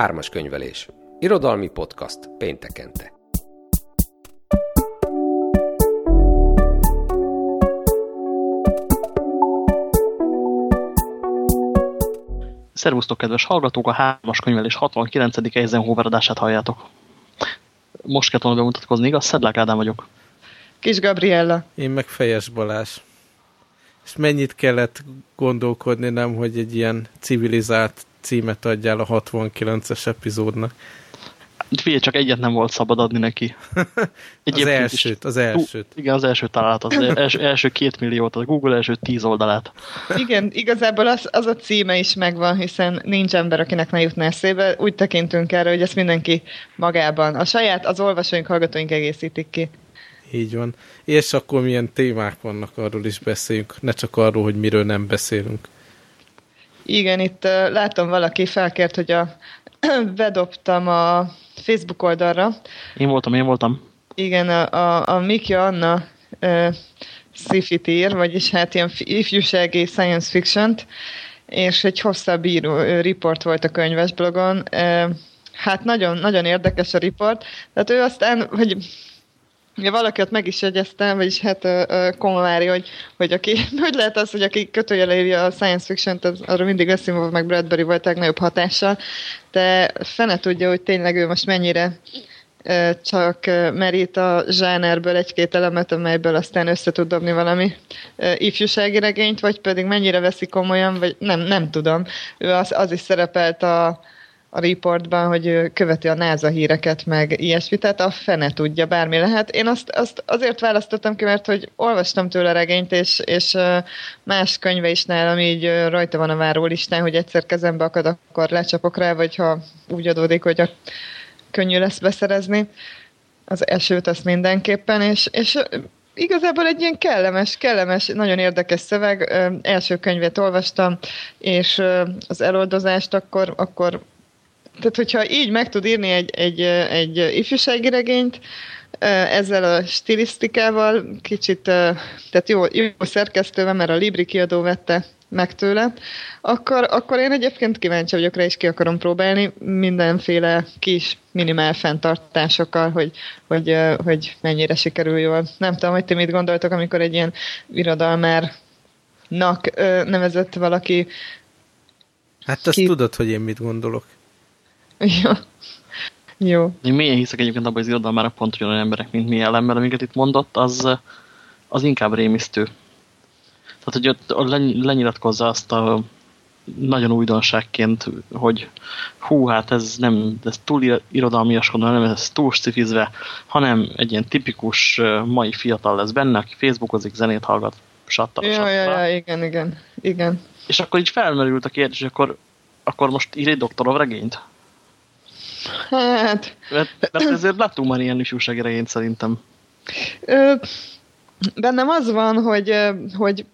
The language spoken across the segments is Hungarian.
Ármas könyvelés. Irodalmi podcast péntekente. Szervusztok, kedves hallgatók! A hármas könyvelés 69. Eisenhower adását halljátok. Most kell volna bemutatkozni, igaz? Szedlák Ádám vagyok. Kis Gabriella. Én meg Fejes Balázs. És mennyit kellett gondolkodni, nem, hogy egy ilyen civilizált címet adjál a 69-es epizódnak. Figyelj, csak egyet nem volt szabad adni neki. az elsőt, is, az elsőt. Igen, az első találat, az első, első két milliót, a Google első tíz oldalát. Igen, igazából az, az a címe is megvan, hiszen nincs ember, akinek ne jutna eszébe. Úgy tekintünk erre, hogy ezt mindenki magában, a saját, az olvasóink, hallgatóink egészítik ki. Így van. És akkor milyen témák vannak, arról is beszéljünk, ne csak arról, hogy miről nem beszélünk. Igen, itt látom valaki felkért, hogy a bedobtam a Facebook oldalra. Én voltam, én voltam. Igen, a, a, a Mikja Anna uh, sci ír, vagyis hát ilyen ifjúsági science fiction-t, és egy hosszabb író, report volt a könyves blogon. Uh, hát nagyon, nagyon érdekes a report. Tehát ő aztán, hogy Ja, valaki ott meg is jegyezte, vagyis hát uh, Komavári, hogy, hogy aki, hogy lehet az, hogy aki kötőjele írja a science fiction-t, az, arra mindig Asimov meg Bradbury volt legnagyobb hatással, de fene tudja, hogy tényleg ő most mennyire uh, csak uh, merít a zsánerből egy-két elemet, amelyből aztán össze tud dobni valami uh, ifjúsági regényt, vagy pedig mennyire veszi komolyan, vagy nem, nem tudom. Ő az, az is szerepelt a a reportban, hogy követi a NASA híreket, meg ilyesmi, tehát a fene tudja, bármi lehet. Én azt, azt azért választottam ki, mert hogy olvastam tőle regényt, és, és más könyve is nálam így rajta van a várólistán, hogy egyszer kezembe akad, akkor lecsapok rá, vagy ha úgy adódik, hogy a könnyű lesz beszerezni. Az esőt azt mindenképpen, és, és igazából egy ilyen kellemes, kellemes, nagyon érdekes szöveg. Első könyvet olvastam, és az eloldozást akkor, akkor tehát hogyha így meg tud írni egy, egy, egy ifjúsági regényt, ezzel a stilisztikával, kicsit, tehát jó, jó szerkesztővel, mert a Libri kiadó vette meg tőle, akkor, akkor én egyébként kíváncsi vagyok rá, és ki akarom próbálni mindenféle kis minimál fenntartásokkal, hogy, hogy, hogy mennyire sikerül jól. Nem tudom, hogy ti mit gondoltok, amikor egy ilyen irodalmárnak nevezett valaki Hát azt ki... tudod, hogy én mit gondolok. Jó. Jó. Én mélyen hiszek egyébként abban, hogy az irodalmára pont olyan emberek, mint mi ellen, mert amiket itt mondott, az, az inkább rémisztő. Tehát, hogy ott lenyilatkozza azt a nagyon újdonságként, hogy hú, hát ez nem ez túl irodalmiaskodó, nem ez túl szifizve, hanem egy ilyen tipikus mai fiatal lesz benne, aki Facebookozik, zenét hallgat, satta, ja, ja, ja, igen, igen, igen. És akkor így felmerült a kérdés, akkor, akkor most ír egy doktorov regényt? Hát... Mert, mert ezért láttunk már ilyen ifjúsági regényt szerintem. Ö, bennem az van, hogy, hogy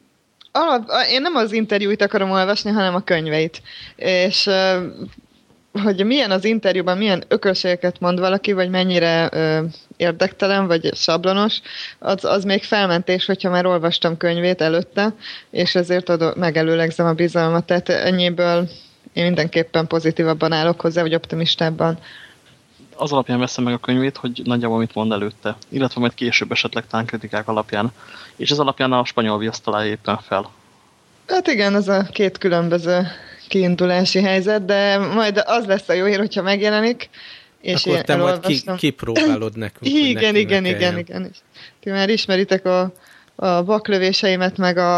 alap, én nem az interjúit akarom olvasni, hanem a könyveit. És hogy milyen az interjúban, milyen ökölségeket mond valaki, vagy mennyire ö, érdektelen, vagy sablonos, az, az még felmentés, hogyha már olvastam könyvét előtte, és ezért adó, megelőlegzem a bizalmat. Tehát ennyiből én mindenképpen pozitívabban állok hozzá, vagy optimistábban. Az alapján veszem meg a könyvét, hogy nagyjából mit mond előtte, illetve majd később esetleg talán kritikák alapján. És ez alapján a spanyol viaszt találja éppen fel. Hát igen, ez a két különböző kiindulási helyzet, de majd az lesz a jó hír, hogyha megjelenik. És Akkor te majd ki, kipróbálod nekünk. igen, igen, igen, igen. Ti már ismeritek a, a baklövéseimet, meg a,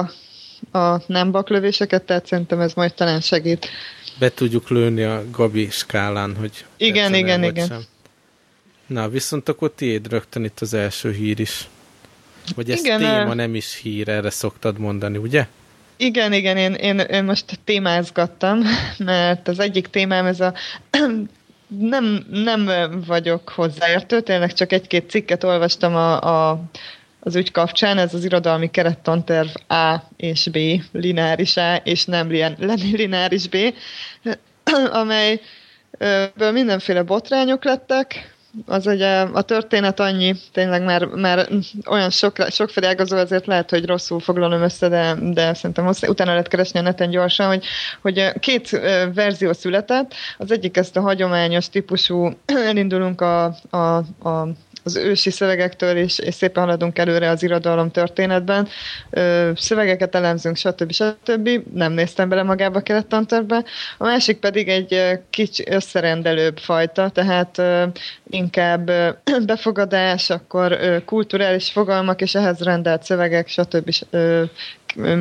a nem baklövéseket, tehát szerintem ez majd talán segít be tudjuk lőni a Gabi skálán, hogy igen, igen, igen. Sem. Na, viszont akkor tiéd rögtön itt az első hír is. Vagy ez igen, téma, nem is hír, erre szoktad mondani, ugye? Igen, igen, én, én, én most témázgattam, mert az egyik témám ez a nem, nem vagyok hozzáértő, tényleg csak egy-két cikket olvastam a, a az ügy kapcsán, ez az irodalmi kerettanterv A és B, lineáris A és nem lineáris B, amelyből mindenféle botrányok lettek, az ugye a történet annyi, tényleg már, már olyan sok, sok ágazó, ezért lehet, hogy rosszul foglalom össze, de, de szerintem hozzá, utána lehet keresni a neten gyorsan, hogy, hogy két verzió született, az egyik ezt a hagyományos típusú, elindulunk a, a, a az ősi szövegektől, és, és szépen haladunk előre az irodalom történetben. Ö, szövegeket elemzünk, stb. stb. Nem néztem bele magába a. A másik pedig egy kicsi összerendelőbb fajta, tehát ö, inkább ö, befogadás, akkor ö, kulturális fogalmak, és ehhez rendelt szövegek, stb. Ö,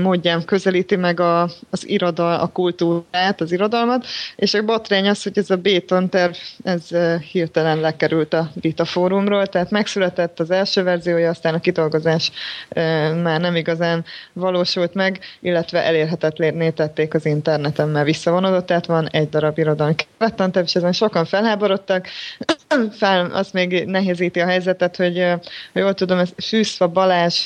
módján közelíti meg a, az irodal, a kultúrát, az irodalmat, és a botrány az, hogy ez a Béton terv, ez hirtelen lekerült a Vita fórumról, tehát megszületett az első verziója, aztán a kitolgozás már nem igazán valósult meg, illetve elérhetetlenné tették az interneten, mert visszavonodott, tehát van egy darab irodalmi kerettanterv, és ezen sokan felháborodtak, fel, azt még nehézíti a helyzetet, hogy ha jól tudom, ez Fűszfa Balázs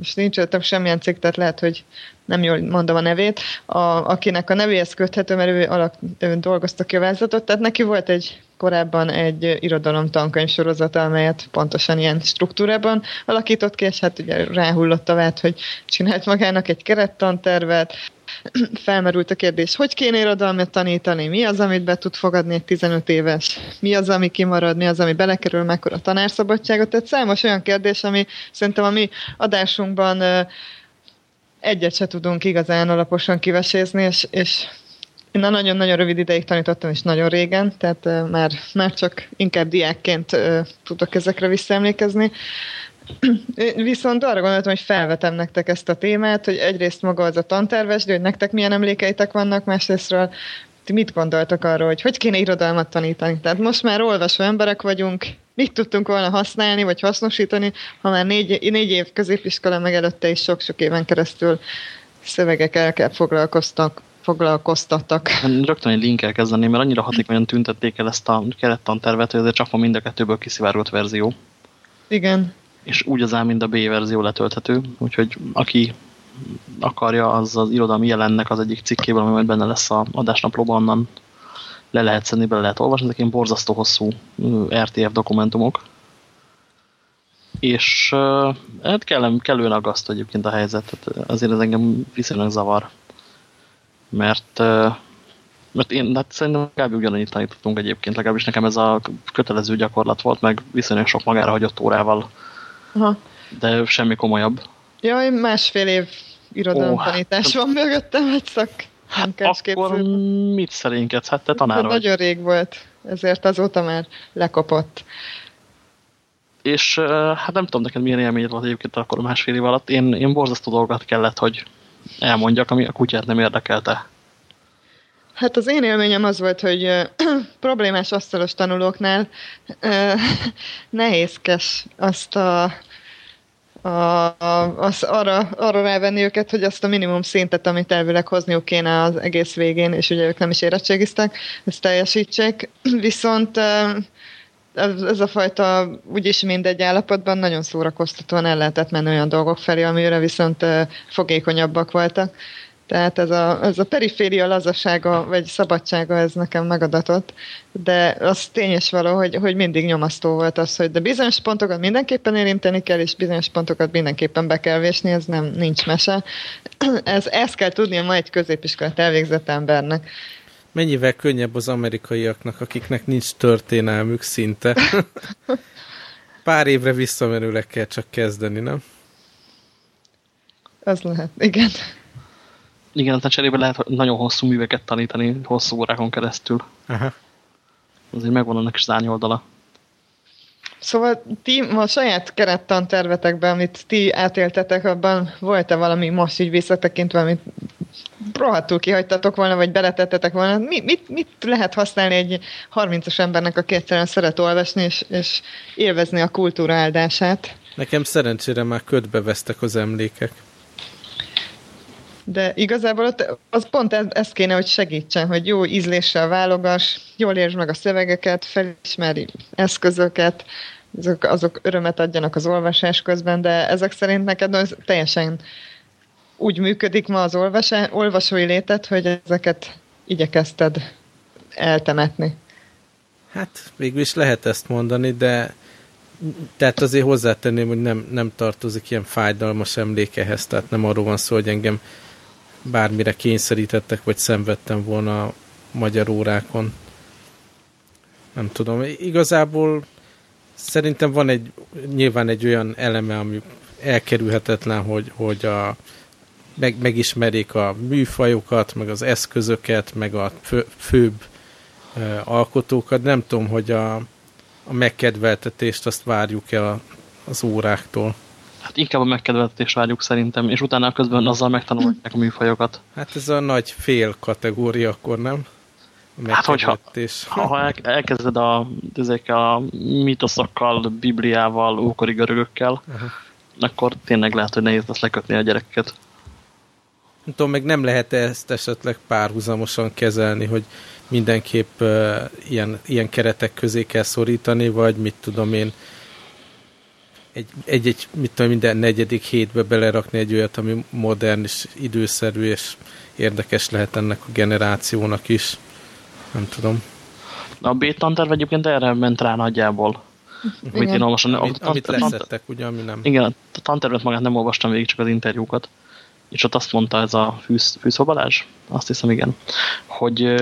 most nincs öttem semmilyen cikk, tehát lehet, hogy nem jól mondom a nevét, a, akinek a nevéhez köthető, mert ő, alak, ő dolgozta ki a vázatot, tehát neki volt egy korábban egy irodalom tankönyv sorozata, amelyet pontosan ilyen struktúrában alakított ki, és hát ugye ráhullott a vált, hogy csinált magának egy kerettantervet, felmerült a kérdés, hogy kéne irodalmat tanítani, mi az, amit be tud fogadni egy 15 éves, mi az, ami kimarad, mi az, ami belekerül, mekkora tanárszabadságot, tehát számos olyan kérdés, ami szerintem a mi adásunkban egyet se tudunk igazán alaposan kivesézni, és, és én nagyon-nagyon rövid ideig tanítottam, és nagyon régen, tehát már, már csak inkább diákként tudok ezekre visszaemlékezni. Viszont arra gondoltam, hogy felvetem nektek ezt a témát, hogy egyrészt maga az a tanterves, de hogy nektek milyen emlékeitek vannak, másrésztről ti mit gondoltak arról, hogy hogy kéne irodalmat tanítani? Tehát most már olvasó emberek vagyunk, mit tudtunk volna használni, vagy hasznosítani, ha már négy, négy év középiskola meg előtte is sok-sok éven keresztül szövegek kell foglalkoztak, foglalkoztattak. Rögtön egy linkkel kezdeni, mert annyira hatékonyan tüntették el ezt a kerettantervet, hogy ezért csak van mind a kettőből kiszivárgott verzió. Igen és úgy az A, mint a B verzió letölthető, úgyhogy aki akarja, az az irodalmi jelennek az egyik cikkében, ami majd benne lesz a adásnaplóban, onnan le lehet szedni, bele lehet olvasni, ezek ilyen borzasztó hosszú RTF dokumentumok. És hát kellem, kellően aggasztó egyébként a helyzet, tehát azért ez engem viszonylag zavar. Mert, mert én hát szerintem kb. ugyanannyit tanítottunk egyébként, legalábbis nekem ez a kötelező gyakorlat volt, meg viszonylag sok magára hagyott órával Aha. De semmi komolyabb. Jaj, másfél év irodalomtanítás oh, van mögöttem egy szak. Akkor mit szerénykedsz? Hát te tanár vagy. Nagyon rég volt, ezért azóta már lekopott. És hát nem tudom neked milyen élményed volt egyébként akkor másfél év alatt. Én, én borzasztó dolgokat kellett, hogy elmondjak, ami a kutyát nem érdekelte. Hát az én élményem az volt, hogy problémás asztalos tanulóknál nehézkes azt a, a, az arra, arra rávenni őket, hogy azt a minimum szintet, amit elvileg hozniuk kéne az egész végén, és ugye ők nem is érettségiztek, ezt teljesítsék. Viszont ez, ez a fajta úgyis mindegy állapotban nagyon szórakoztatóan el lehetett menni olyan dolgok felé, amire viszont fogékonyabbak voltak. Tehát ez a, ez a periféria lazasága, vagy szabadsága, ez nekem megadatott, de az tényes való, hogy, hogy mindig nyomasztó volt az, hogy de bizonyos pontokat mindenképpen érinteni kell, és bizonyos pontokat mindenképpen be kell vésni, ez nem, nincs mese. Ez, ezt kell tudnia ma egy középiskolát elvégzett embernek. Mennyivel könnyebb az amerikaiaknak, akiknek nincs történelmük szinte. Pár évre visszamenőleg kell csak kezdeni, nem? Az lehet, igen. Igen, aztán cserébe lehet nagyon hosszú műveket tanítani, hosszú órákon keresztül. Aha. Azért megvan annak is az árnyoldala. Szóval ti a saját kerettantervetekben, amit ti átéltetek, abban volt-e valami most így visszatekintve, amit rohadtul kihagytatok volna, vagy beletettetek volna? Mi, mit, mit lehet használni egy 30-as embernek, aki egyszerűen szeret olvasni, és, és élvezni a kultúra áldását? Nekem szerencsére már ködbe vesztek az emlékek. De igazából ott az pont ez, ez kéne, hogy segítsen, hogy jó ízléssel válogass, jól értsd meg a szövegeket, felismeri eszközöket, azok, azok örömet adjanak az olvasás közben, de ezek szerint neked teljesen úgy működik ma az olvasá, olvasói létet, hogy ezeket igyekezted eltemetni. Hát végül is lehet ezt mondani, de tehát azért hozzátenném, hogy nem, nem tartozik ilyen fájdalmas emlékehez, tehát nem arról van szó, hogy engem bármire kényszerítettek, vagy szenvedtem volna a magyar órákon. Nem tudom. Igazából szerintem van egy, nyilván egy olyan eleme, ami elkerülhetetlen, hogy, hogy a, meg, megismerik a műfajokat, meg az eszközöket, meg a fő, főbb e, alkotókat. Nem tudom, hogy a, a megkedveltetést azt várjuk-e az óráktól. Hát inkább a megkedveltetést várjuk szerintem, és utána közben azzal megtanulják a műfajokat. Hát ez a nagy fél kategória, akkor nem? Hát, hogyha ha, ha el, elkezded a, ezekkel a mitoszokkal, bibliával, ókori görögökkel, uh-huh. akkor tényleg lehet, hogy nehéz lesz lekötni a gyerekeket. Nem tudom, meg nem lehet -e ezt esetleg párhuzamosan kezelni, hogy mindenképp uh, ilyen, ilyen keretek közé kell szorítani, vagy mit tudom én, egy, egy, mit tudom, minden negyedik hétbe belerakni egy olyat, ami modern és időszerű, és érdekes lehet ennek a generációnak is. Nem tudom. A B-tanterv egyébként erre ment rá nagyjából. Igen. Amit én olvasom. Amit, a, amit leszettek, ugye, ami nem. Igen, a tantervet magát nem olvastam végig, csak az interjúkat. És ott azt mondta ez a fűsz, Fűszó Balázs, azt hiszem igen, hogy,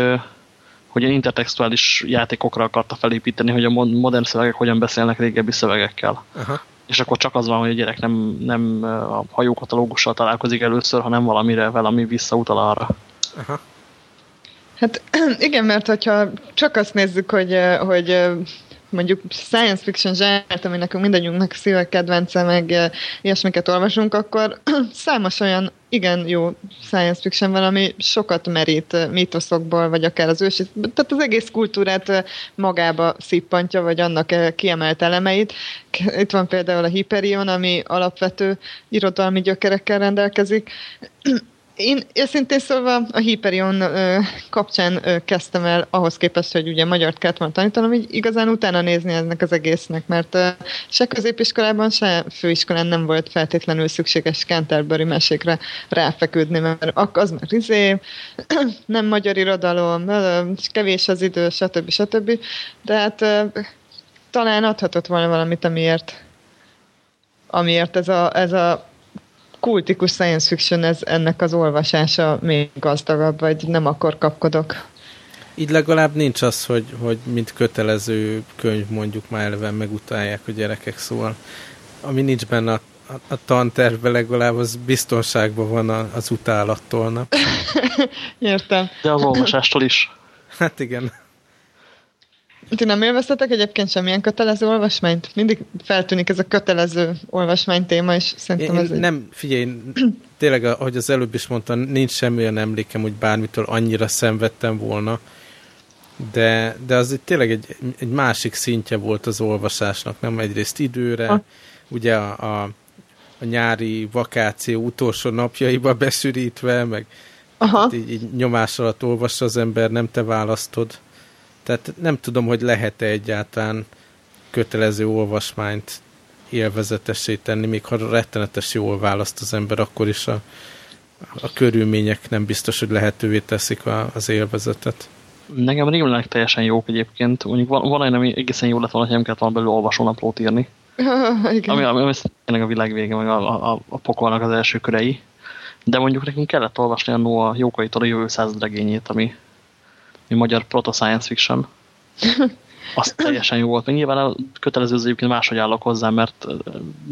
hogy ilyen intertextuális játékokra akarta felépíteni, hogy a modern szövegek hogyan beszélnek régebbi szövegekkel. Aha és akkor csak az van, hogy a gyerek nem, nem a hajókatalógussal találkozik először, hanem valamire, valami visszautal arra. Aha. Hát igen, mert hogyha csak azt nézzük, hogy, hogy mondjuk science fiction zsárt, ami nekünk mindannyiunknak szíve kedvence, meg ilyesmiket olvasunk, akkor számos olyan igen jó science fiction van, ami sokat merít mítoszokból, vagy akár az ősi, tehát az egész kultúrát magába szippantja, vagy annak kiemelt elemeit. Itt van például a Hyperion, ami alapvető irodalmi gyökerekkel rendelkezik, én őszintén szólva a Hyperion ö, kapcsán ö, kezdtem el ahhoz képest, hogy ugye magyart kellett volna tanítanom, hogy igazán utána nézni ennek az egésznek, mert ö, se középiskolában, se főiskolán nem volt feltétlenül szükséges Canterbury mesékre ráfeküdni, mert az már izé, nem magyar irodalom, kevés az idő, stb. stb. De hát ö, talán adhatott volna valamit, amiért amiért ez a, ez a kultikus science fiction, ez ennek az olvasása még gazdagabb, vagy nem akkor kapkodok. Így legalább nincs az, hogy, hogy mint kötelező könyv mondjuk már eleve megutálják a gyerekek, szóval ami nincs benne a, a, a tantervben legalább az biztonságban van a, az utálattól, nem? Értem. De az olvasástól is. Hát igen. Ti nem élveztetek egyébként semmilyen kötelező olvasmányt? Mindig feltűnik ez a kötelező olvasmány téma, és szerintem én, ez... Egy... Nem, figyelj, tényleg, ahogy az előbb is mondtam, nincs semmi olyan emlékem, hogy bármitől annyira szenvedtem volna, de, de az itt tényleg egy, egy másik szintje volt az olvasásnak, nem egyrészt időre, ha. ugye a, a, a nyári vakáció utolsó napjaiba besűrítve, meg Aha. Hát így, így nyomás alatt olvassa az ember, nem te választod. Tehát nem tudom, hogy lehet-e egyáltalán kötelező olvasmányt élvezetessé tenni, még ha rettenetes jól választ az ember, akkor is a, a körülmények nem biztos, hogy lehetővé teszik a, az élvezetet. Nekem rémlenek teljesen jók egyébként. Mondjuk van, van olyan, ami egészen jó lett volna, hogy nem kellett volna belőle olvasónaplót írni. Igen. Ami, ami, ami tényleg a világ vége, meg a, a, a pokolnak az első körei. De mondjuk nekünk kellett olvasni a Noah Jókaitól a jövő századregényét, ami mi magyar proto-science fiction. Az teljesen jó volt. Még nyilván a kötelező az egyébként máshogy állok hozzá, mert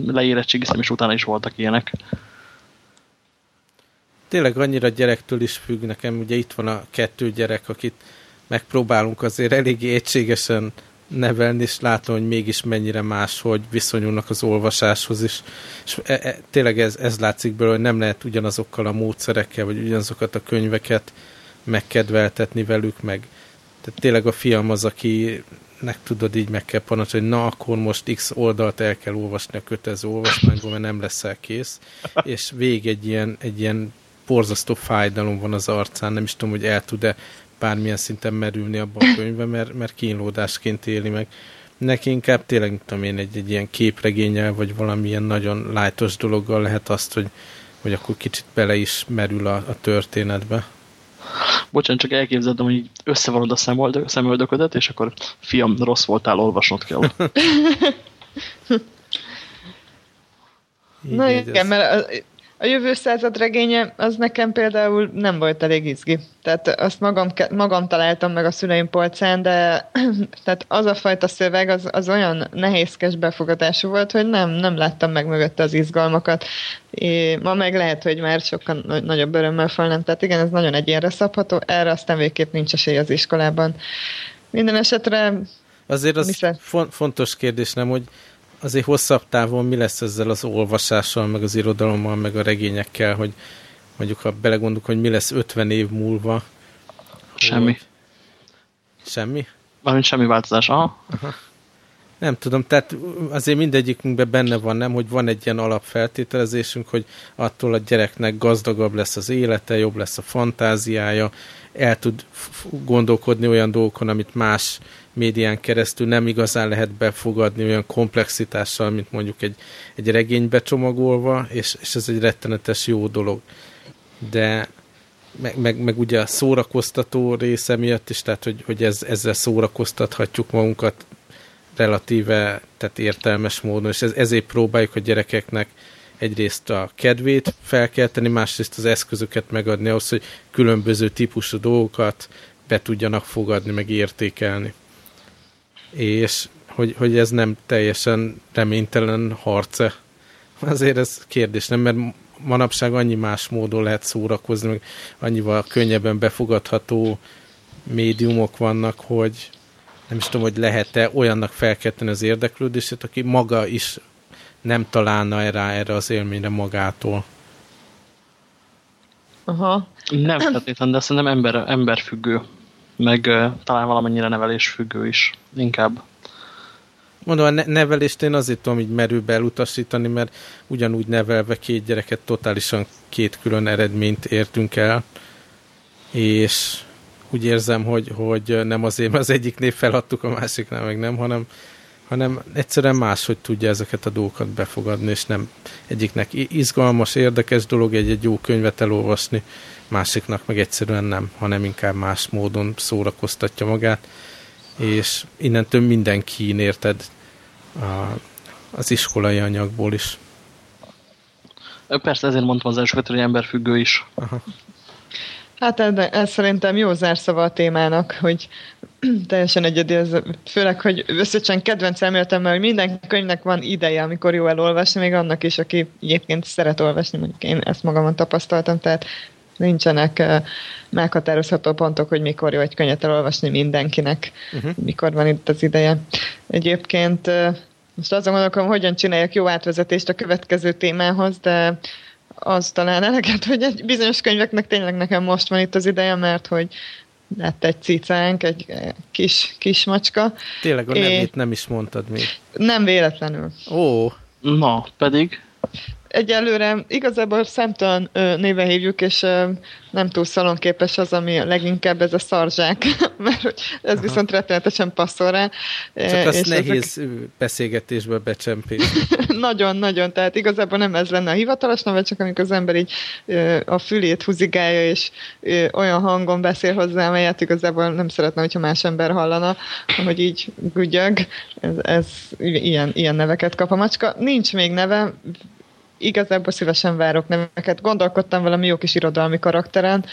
leérettségiztem, és utána is voltak ilyenek. Tényleg annyira gyerektől is függ nekem, ugye itt van a kettő gyerek, akit megpróbálunk azért eléggé egységesen nevelni, és látom, hogy mégis mennyire más, hogy viszonyulnak az olvasáshoz is. És e, e, tényleg ez, ez látszik belőle, hogy nem lehet ugyanazokkal a módszerekkel, vagy ugyanazokat a könyveket megkedveltetni velük, meg tehát tényleg a fiam az, akinek tudod így meg kell parancsolni, hogy na akkor most x oldalt el kell olvasni a kötelező olvasmányból, mert nem leszel kész, és vég egy ilyen, egy ilyen borzasztó fájdalom van az arcán, nem is tudom, hogy el tud-e bármilyen szinten merülni abban a könyvbe, mert, mert kínlódásként éli meg. Neki inkább tényleg, nem tudom én, egy, egy ilyen képregényel, vagy valamilyen nagyon lájtos dologgal lehet azt, hogy, hogy akkor kicsit bele is merül a, a történetbe. Bocsánat, csak elképzeltem, hogy így összevalod a szemöldöködet, és akkor fiam, rossz voltál, olvasnod kell. Na igen, mert a jövő század regénye az nekem például nem volt elég izgi. Tehát azt magam, magam találtam meg a szüleim polcán, de tehát az a fajta szöveg az, az olyan nehézkes befogadású volt, hogy nem, nem láttam meg mögötte az izgalmakat. É, ma meg lehet, hogy már sokkal nagyobb örömmel falnám. Tehát igen, ez nagyon egyénre szabható, erre aztán végképp nincs esély az iskolában. Minden esetre... Azért az fontos kérdés, nem, hogy azért hosszabb távon mi lesz ezzel az olvasással, meg az irodalommal, meg a regényekkel, hogy mondjuk ha belegondolunk, hogy mi lesz 50 év múlva. Semmi. Hogy... Semmi? Valamint semmi változás, aha. aha. Nem tudom, tehát azért mindegyikünkben benne van, nem, hogy van egy ilyen alapfeltételezésünk, hogy attól a gyereknek gazdagabb lesz az élete, jobb lesz a fantáziája, el tud gondolkodni olyan dolgokon, amit más médián keresztül nem igazán lehet befogadni olyan komplexitással, mint mondjuk egy, egy regénybe csomagolva, és, és ez egy rettenetes jó dolog. De meg, meg, meg ugye a szórakoztató része miatt is, tehát hogy, hogy ez, ezzel szórakoztathatjuk magunkat relatíve, tehát értelmes módon, és ez, ezért próbáljuk a gyerekeknek egyrészt a kedvét felkelteni, másrészt az eszközöket megadni ahhoz, hogy különböző típusú dolgokat be tudjanak fogadni, meg értékelni és hogy, hogy ez nem teljesen reménytelen harce. Azért ez kérdés, nem, mert manapság annyi más módon lehet szórakozni, meg annyival könnyebben befogadható médiumok vannak, hogy nem is tudom, hogy lehet-e olyannak felkelteni az érdeklődését, aki maga is nem találna erre, erre az élményre magától. Aha. Nem feltétlenül, de szerintem ember, emberfüggő meg talán valamennyire nevelésfüggő is, inkább. Mondom, a ne nevelést én azért tudom így merőbe elutasítani, mert ugyanúgy nevelve két gyereket totálisan két külön eredményt értünk el, és úgy érzem, hogy, hogy nem azért, mert az egyiknél feladtuk, a másiknál meg nem, hanem, hanem egyszerűen máshogy tudja ezeket a dolgokat befogadni, és nem egyiknek izgalmas, érdekes dolog egy-egy jó könyvet elolvasni, másiknak meg egyszerűen nem, hanem inkább más módon szórakoztatja magát, és innentől mindenki érted a, az iskolai anyagból is. Persze ezért mondtam az első hogy emberfüggő is. Aha. Hát ez, ez szerintem jó zárszava a témának, hogy teljesen egyedi, ez, főleg, hogy összesen kedvenc elméletemmel, hogy minden könyvnek van ideje, amikor jó elolvasni, még annak is, aki egyébként szeret olvasni, mondjuk én ezt magamon tapasztaltam, tehát nincsenek meghatározható pontok, hogy mikor jó egy könyvet elolvasni mindenkinek, uh-huh. mikor van itt az ideje. Egyébként most azon gondolom, hogyan csináljak jó átvezetést a következő témához, de az talán eleget, hogy egy bizonyos könyveknek tényleg nekem most van itt az ideje, mert hogy lett egy cicánk, egy kis, kis macska. Tényleg a nevét nem is mondtad még. Nem véletlenül. Ó. Na, pedig? Egyelőre igazából szemtelen néve hívjuk, és nem túl szalonképes az, ami leginkább ez a szarzsák, mert ez Aha. viszont rettenetesen passzol rá. Csak azt nehéz ezek... beszélgetésbe becsempészni. Nagyon-nagyon, tehát igazából nem ez lenne a hivatalos neve, csak amikor az ember így a fülét húzigálja, és olyan hangon beszél hozzá, amelyet igazából nem szeretne, hogyha más ember hallana, hogy így gügyög. Ez, ez ilyen, ilyen neveket kap a macska. Nincs még neve, igazából szívesen várok neveket. Gondolkodtam valami jó kis irodalmi karakteren,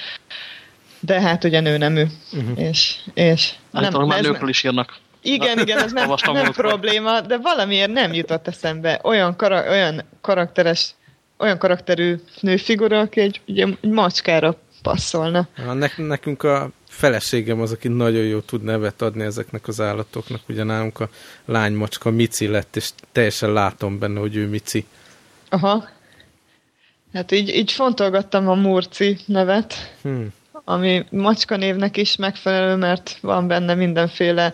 de hát ugye nő nemű. Uh-huh. És, és hát nem, már nőkről is írnak. Igen, igen, ez nem, nem probléma, de valamiért nem jutott eszembe olyan, kara, olyan karakteres, olyan karakterű nőfigura, aki egy, ugye, egy macskára passzolna. Ne, nekünk a feleségem az, aki nagyon jó tud nevet adni ezeknek az állatoknak. Ugye nálunk a lánymacska Mici lett, és teljesen látom benne, hogy ő Mici. Aha. Hát így, így fontolgattam a Murci nevet, hmm. ami macska névnek is megfelelő, mert van benne mindenféle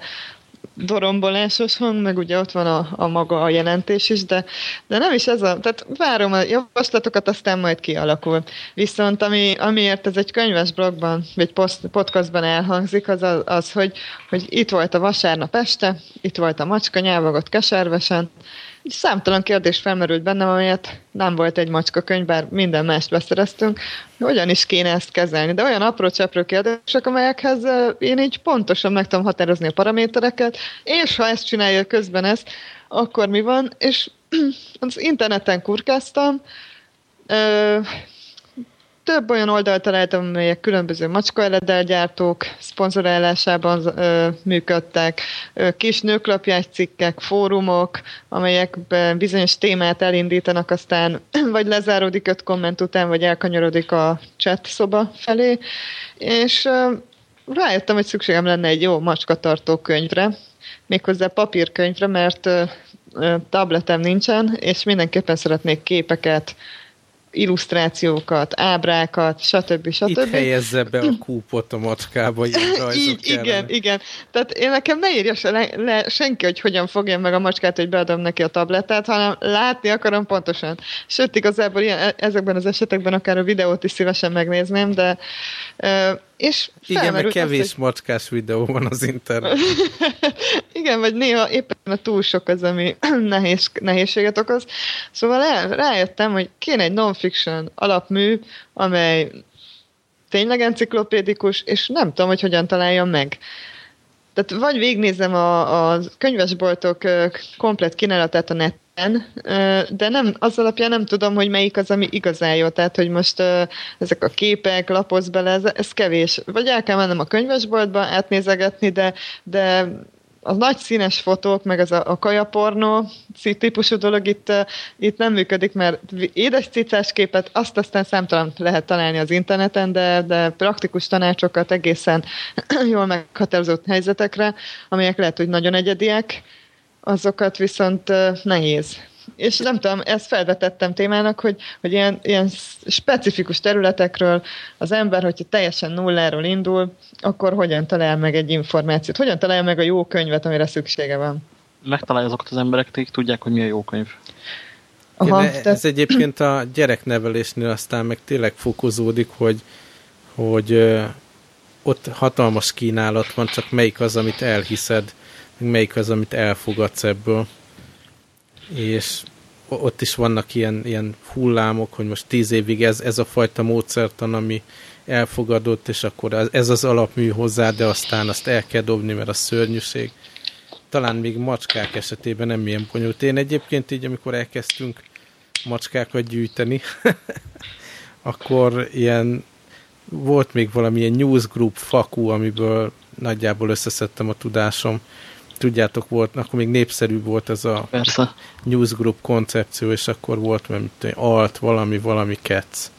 dorombolásos hang, meg ugye ott van a, a maga a jelentés is, de, de nem is ez a, tehát várom a javaslatokat, aztán majd kialakul. Viszont ami, amiért ez egy könyves blogban, vagy post, podcastban elhangzik, az, az, az hogy, hogy itt volt a vasárnap este, itt volt a macska, nyávogott keservesen, számtalan kérdés felmerült bennem, amelyet nem volt egy macska könyv, bár minden mást beszereztünk, hogyan is kéne ezt kezelni. De olyan apró cseprő kérdések, amelyekhez én így pontosan meg tudom határozni a paramétereket, és ha ezt csinálja közben ezt, akkor mi van? És az interneten kurkáztam, több olyan oldalt találtam, amelyek különböző macskaeledelgyártók szponzorálásában ö, működtek, ö, kis nőklapjás cikkek, fórumok, amelyekben bizonyos témát elindítanak, aztán vagy lezáródik öt komment után, vagy elkanyarodik a chat szoba felé, és ö, rájöttem, hogy szükségem lenne egy jó macskatartó könyvre, méghozzá papírkönyvre, mert ö, tabletem nincsen, és mindenképpen szeretnék képeket, illusztrációkat, ábrákat, stb. stb. Itt helyezze be a kúpot a macskába, Így, igen, igen. Tehát én nekem ne írja se le, le, senki, hogy hogyan fogja meg a macskát, hogy beadom neki a tabletát, hanem látni akarom pontosan. Sőt, igazából ilyen, e- ezekben az esetekben akár a videót is szívesen megnézném, de és Igen, meg kevés az, hogy... macskás videó van az internet. Igen, vagy néha éppen a túl sok az, ami nehéz, nehézséget okoz. Szóval el, rájöttem, hogy kéne egy non-fiction alapmű, amely tényleg enciklopédikus, és nem tudom, hogy hogyan találjam meg. Tehát vagy végnézem a, a könyvesboltok komplet kínálatát a net de nem, az alapján nem tudom, hogy melyik az, ami igazán jó. Tehát, hogy most ezek a képek, lapoz bele, ez, ez kevés. Vagy el kell mennem a könyvesboltba átnézegetni, de, de a nagy színes fotók, meg az a, a kajapornó típusú dolog itt, itt nem működik, mert édes cicás képet azt aztán számtalan lehet találni az interneten, de, de praktikus tanácsokat egészen jól meghatározott helyzetekre, amelyek lehet, hogy nagyon egyediek, azokat viszont nehéz. És nem tudom, ezt felvetettem témának, hogy, hogy ilyen, ilyen specifikus területekről az ember, hogyha teljesen nulláról indul, akkor hogyan talál meg egy információt? Hogyan találja meg a jó könyvet, amire szüksége van? Megtalálja azokat az emberek, akik tudják, hogy mi a jó könyv. Aha, Igen, ez egyébként a gyereknevelésnél aztán meg tényleg fokozódik, hogy, hogy ott hatalmas kínálat van, csak melyik az, amit elhiszed melyik az, amit elfogadsz ebből. És ott is vannak ilyen, ilyen hullámok, hogy most tíz évig ez, ez a fajta módszertan, ami elfogadott, és akkor ez az alapmű hozzá, de aztán azt el kell dobni, mert a szörnyűség. Talán még macskák esetében nem ilyen bonyolult. Én egyébként így, amikor elkezdtünk macskákat gyűjteni, akkor ilyen volt még valamilyen newsgroup fakú, amiből nagyjából összeszedtem a tudásom, tudjátok, volt, akkor még népszerű volt ez a Persze. newsgroup koncepció, és akkor volt, mert alt, valami, valami kec.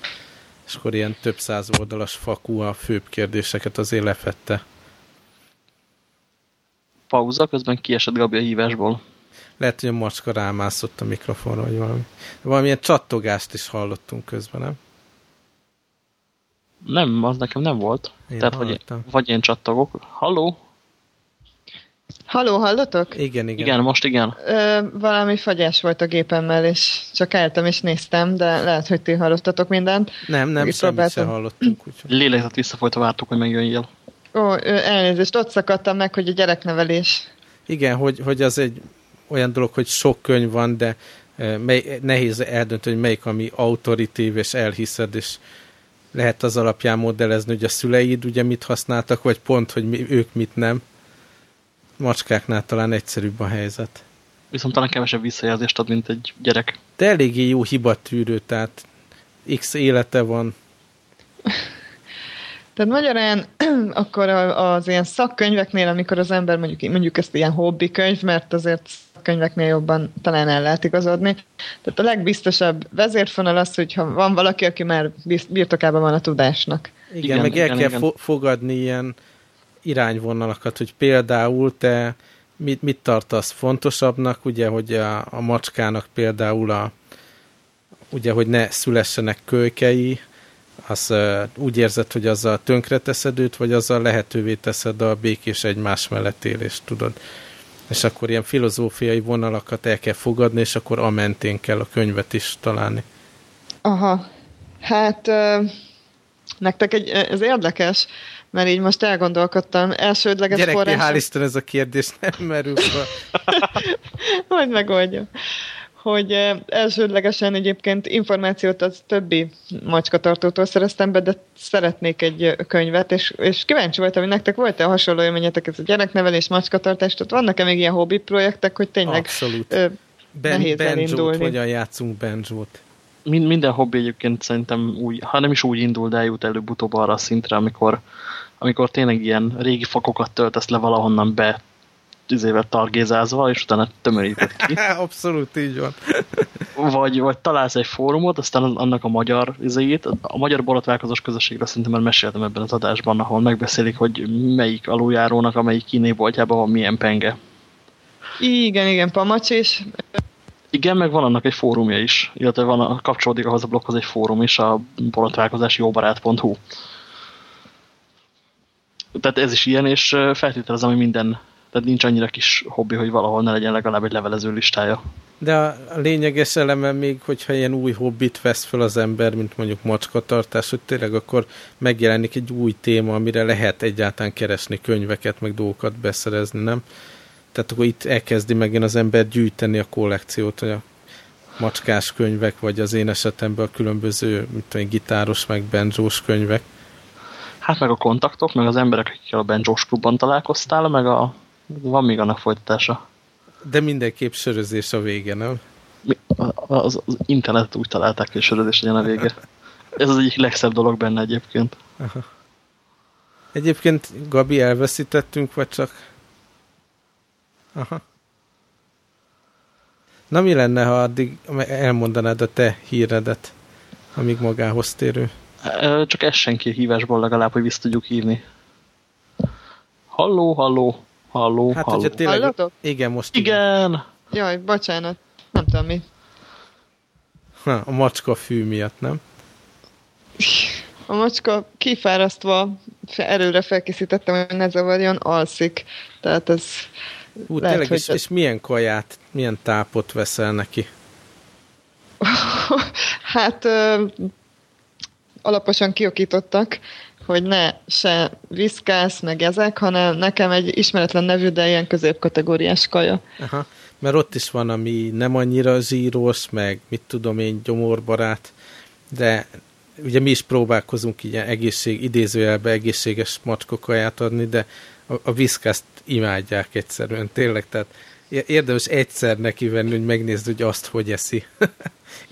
És akkor ilyen több száz oldalas fakú a főbb kérdéseket azért lefette. Pauza, közben kiesett Gabi a hívásból. Lehet, hogy a macska rámászott a mikrofonra, vagy valami. Valamilyen csattogást is hallottunk közben, nem? Nem, az nekem nem volt. Én Tehát, vagy, vagy én csattogok. Halló? Halló, hallotok? Igen, igen. Igen, most igen. Ö, valami fagyás volt a gépemmel, és csak álltam és néztem, de lehet, hogy ti hallottatok mindent. Nem, nem, semmit sem hallottunk. Úgyhogy. Lélegzet visszafolytva vártuk, hogy megjöjjél. Ó, elnézést, ott szakadtam meg, hogy a gyereknevelés. Igen, hogy, hogy az egy olyan dolog, hogy sok könyv van, de mely, nehéz eldönteni, hogy melyik, ami autoritív, és elhiszed, és lehet az alapján modellezni, hogy a szüleid ugye mit használtak, vagy pont, hogy mi, ők mit nem macskáknál talán egyszerűbb a helyzet. Viszont talán kevesebb visszajelzést ad, mint egy gyerek. De eléggé jó hibatűrő, tehát x élete van. Tehát magyarán akkor az ilyen szakkönyveknél, amikor az ember mondjuk, mondjuk ezt ilyen hobbi könyv, mert azért könyveknél jobban talán el lehet igazodni. Tehát a legbiztosabb vezérfonal az, hogyha van valaki, aki már birtokában van a tudásnak. Igen, igen meg el igen, kell igen. fogadni ilyen irányvonalakat, hogy például te mit, mit tartasz fontosabbnak, ugye, hogy a, a macskának például a, ugye, hogy ne szülessenek kölykei, az uh, úgy érzed, hogy azzal tönkreteszed őt, vagy azzal lehetővé teszed a békés egymás mellett élést, tudod. És akkor ilyen filozófiai vonalakat el kell fogadni, és akkor a mentén kell a könyvet is találni. Aha. Hát uh, nektek egy, ez érdekes, mert így most elgondolkodtam. Elsődleges Gyerekké, forrás... hál' Isten ez a kérdés nem merül fel. Majd megoldja. hogy elsődlegesen egyébként információt az többi macskatartótól szereztem be, de szeretnék egy könyvet, és, és kíváncsi voltam, hogy nektek volt-e hasonló élményetek, ez a gyereknevelés, macskatartás, tehát vannak-e még ilyen hobbi projektek, hogy tényleg Abszolút. ö, Ben, nehéz banjo elindulni. hogyan játszunk banjót. Mind, minden hobbi egyébként szerintem úgy, ha nem is úgy indul, de eljut előbb-utóbb arra a szintre, amikor, amikor tényleg ilyen régi fakokat töltesz le valahonnan be tüzével targézázva, és utána tömöríted ki. Abszolút így van. Vagy, vagy találsz egy fórumot, aztán annak a magyar izéjét, a magyar borotválkozós közösségről szerintem már meséltem ebben az adásban, ahol megbeszélik, hogy melyik aluljárónak, amelyik kíné boltjában van milyen penge. igen, igen, pamacs, és Igen, meg van annak egy fórumja is, illetve van a, kapcsolódik ahhoz a blokkhoz egy fórum is, a borotválkozás jóbarát.hu. Tehát ez is ilyen, és feltételezem, hogy minden, tehát nincs annyira kis hobbi, hogy valahol ne legyen legalább egy levelező listája. De a lényeges eleme még, hogyha ilyen új hobbit vesz fel az ember, mint mondjuk macskatartás, hogy tényleg akkor megjelenik egy új téma, amire lehet egyáltalán keresni könyveket, meg dolgokat beszerezni, nem? Tehát akkor itt elkezdi megint az ember gyűjteni a kollekciót, hogy a macskás könyvek, vagy az én esetemben a különböző, mint tudom, gitáros, meg banjós könyvek. Hát meg a kontaktok, meg az emberek, akikkel a Benjós klubban találkoztál, meg a, van még annak folytatása. De mindenképp sörözés a vége, nem? Mi- Az, az internetet úgy találták, hogy a sörözés legyen a vége. Ez az egyik legszebb dolog benne egyébként. Egyébként Gabi elveszítettünk, vagy csak... Aha. Na mi lenne, ha addig elmondanád a te híredet, amíg magához térő? Csak ez senki hívásból legalább, hogy vissza tudjuk hívni. Halló, halló, halló, Hát, halló. tényleg... Hallatok? Igen, most Igen! jaj, bocsánat, nem tudom mi. Ha, a macska fű miatt, nem? A macska kifárasztva előre felkészítettem, hogy ne zavarjon, alszik. Tehát ez Ú, Lehet, tényleg, és, ez- és milyen kaját, milyen tápot veszel neki? hát ö, alaposan kiokítottak, hogy ne se viszkász, meg ezek, hanem nekem egy ismeretlen nevű, de ilyen középkategóriás kaja. Aha. Mert ott is van, ami nem annyira zsíros, meg mit tudom én, gyomorbarát, de ugye mi is próbálkozunk ilyen egészség, idézőjelbe egészséges macskokaját adni, de a, a viszkászt imádják egyszerűen, tényleg, tehát érdemes egyszer neki venni, hogy megnézd, hogy azt hogy eszi.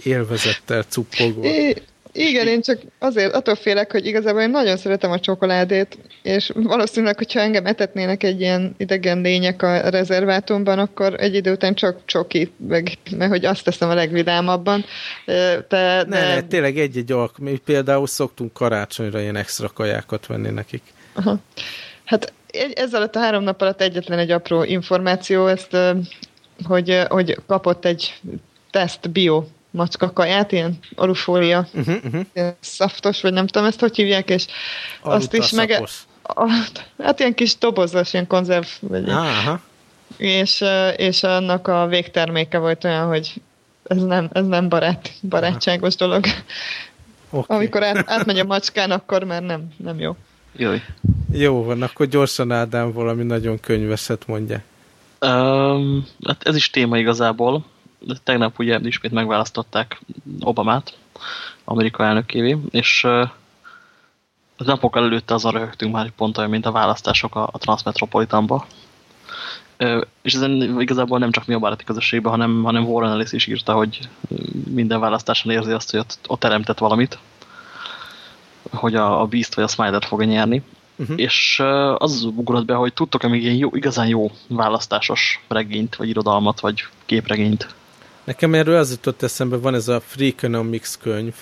Élvezettel cuppogva. É, igen, én csak azért attól félek, hogy igazából én nagyon szeretem a csokoládét, és valószínűleg, hogyha engem etetnének egy ilyen idegen lények a rezervátumban, akkor egy idő után csak csoki, meg, mert hogy azt teszem a legvidámabban. Ö, De, Ne, de, ne, tényleg egy-egy alk, mi például szoktunk karácsonyra ilyen extra kajákat venni nekik. Aha. Hát egy- ez alatt a három nap alatt egyetlen egy apró információ, ezt, hogy, hogy kapott egy teszt bio macska kaját, ilyen alufólia, Uh-huh, uh-huh. ilyen szaftos, vagy nem tudom ezt hogy hívják, és azt is meg... A, hát ilyen kis dobozos, ilyen konzerv, vagy, Aha. és, és annak a végterméke volt olyan, hogy ez nem, ez nem barát, barátságos dolog. Okay. Amikor át, átmegy a macskán, akkor már nem, nem jó. Jöjj. Jó van, akkor gyorsan Ádám valami nagyon könyveset mondja. Um, hát ez is téma igazából. Tegnap ugye ismét megválasztották Obamát, Amerika elnökévé, és uh, az napokkal előtte azon röhögtünk már, hogy pont olyan, mint a választások a, a Transmetropolitanba. Uh, és ezen igazából nem csak mi a baráti közösségben, hanem, hanem Warren Ellis is írta, hogy minden választáson érzi azt, hogy ott, ott teremtett valamit, hogy a, a Beast vagy a Smiler fog nyerni. Uh-huh. És az ugrott be, hogy tudtok-e még ilyen jó, igazán jó választásos regényt, vagy irodalmat, vagy képregényt? Nekem erről az jutott eszembe, van ez a Freakonomics könyv,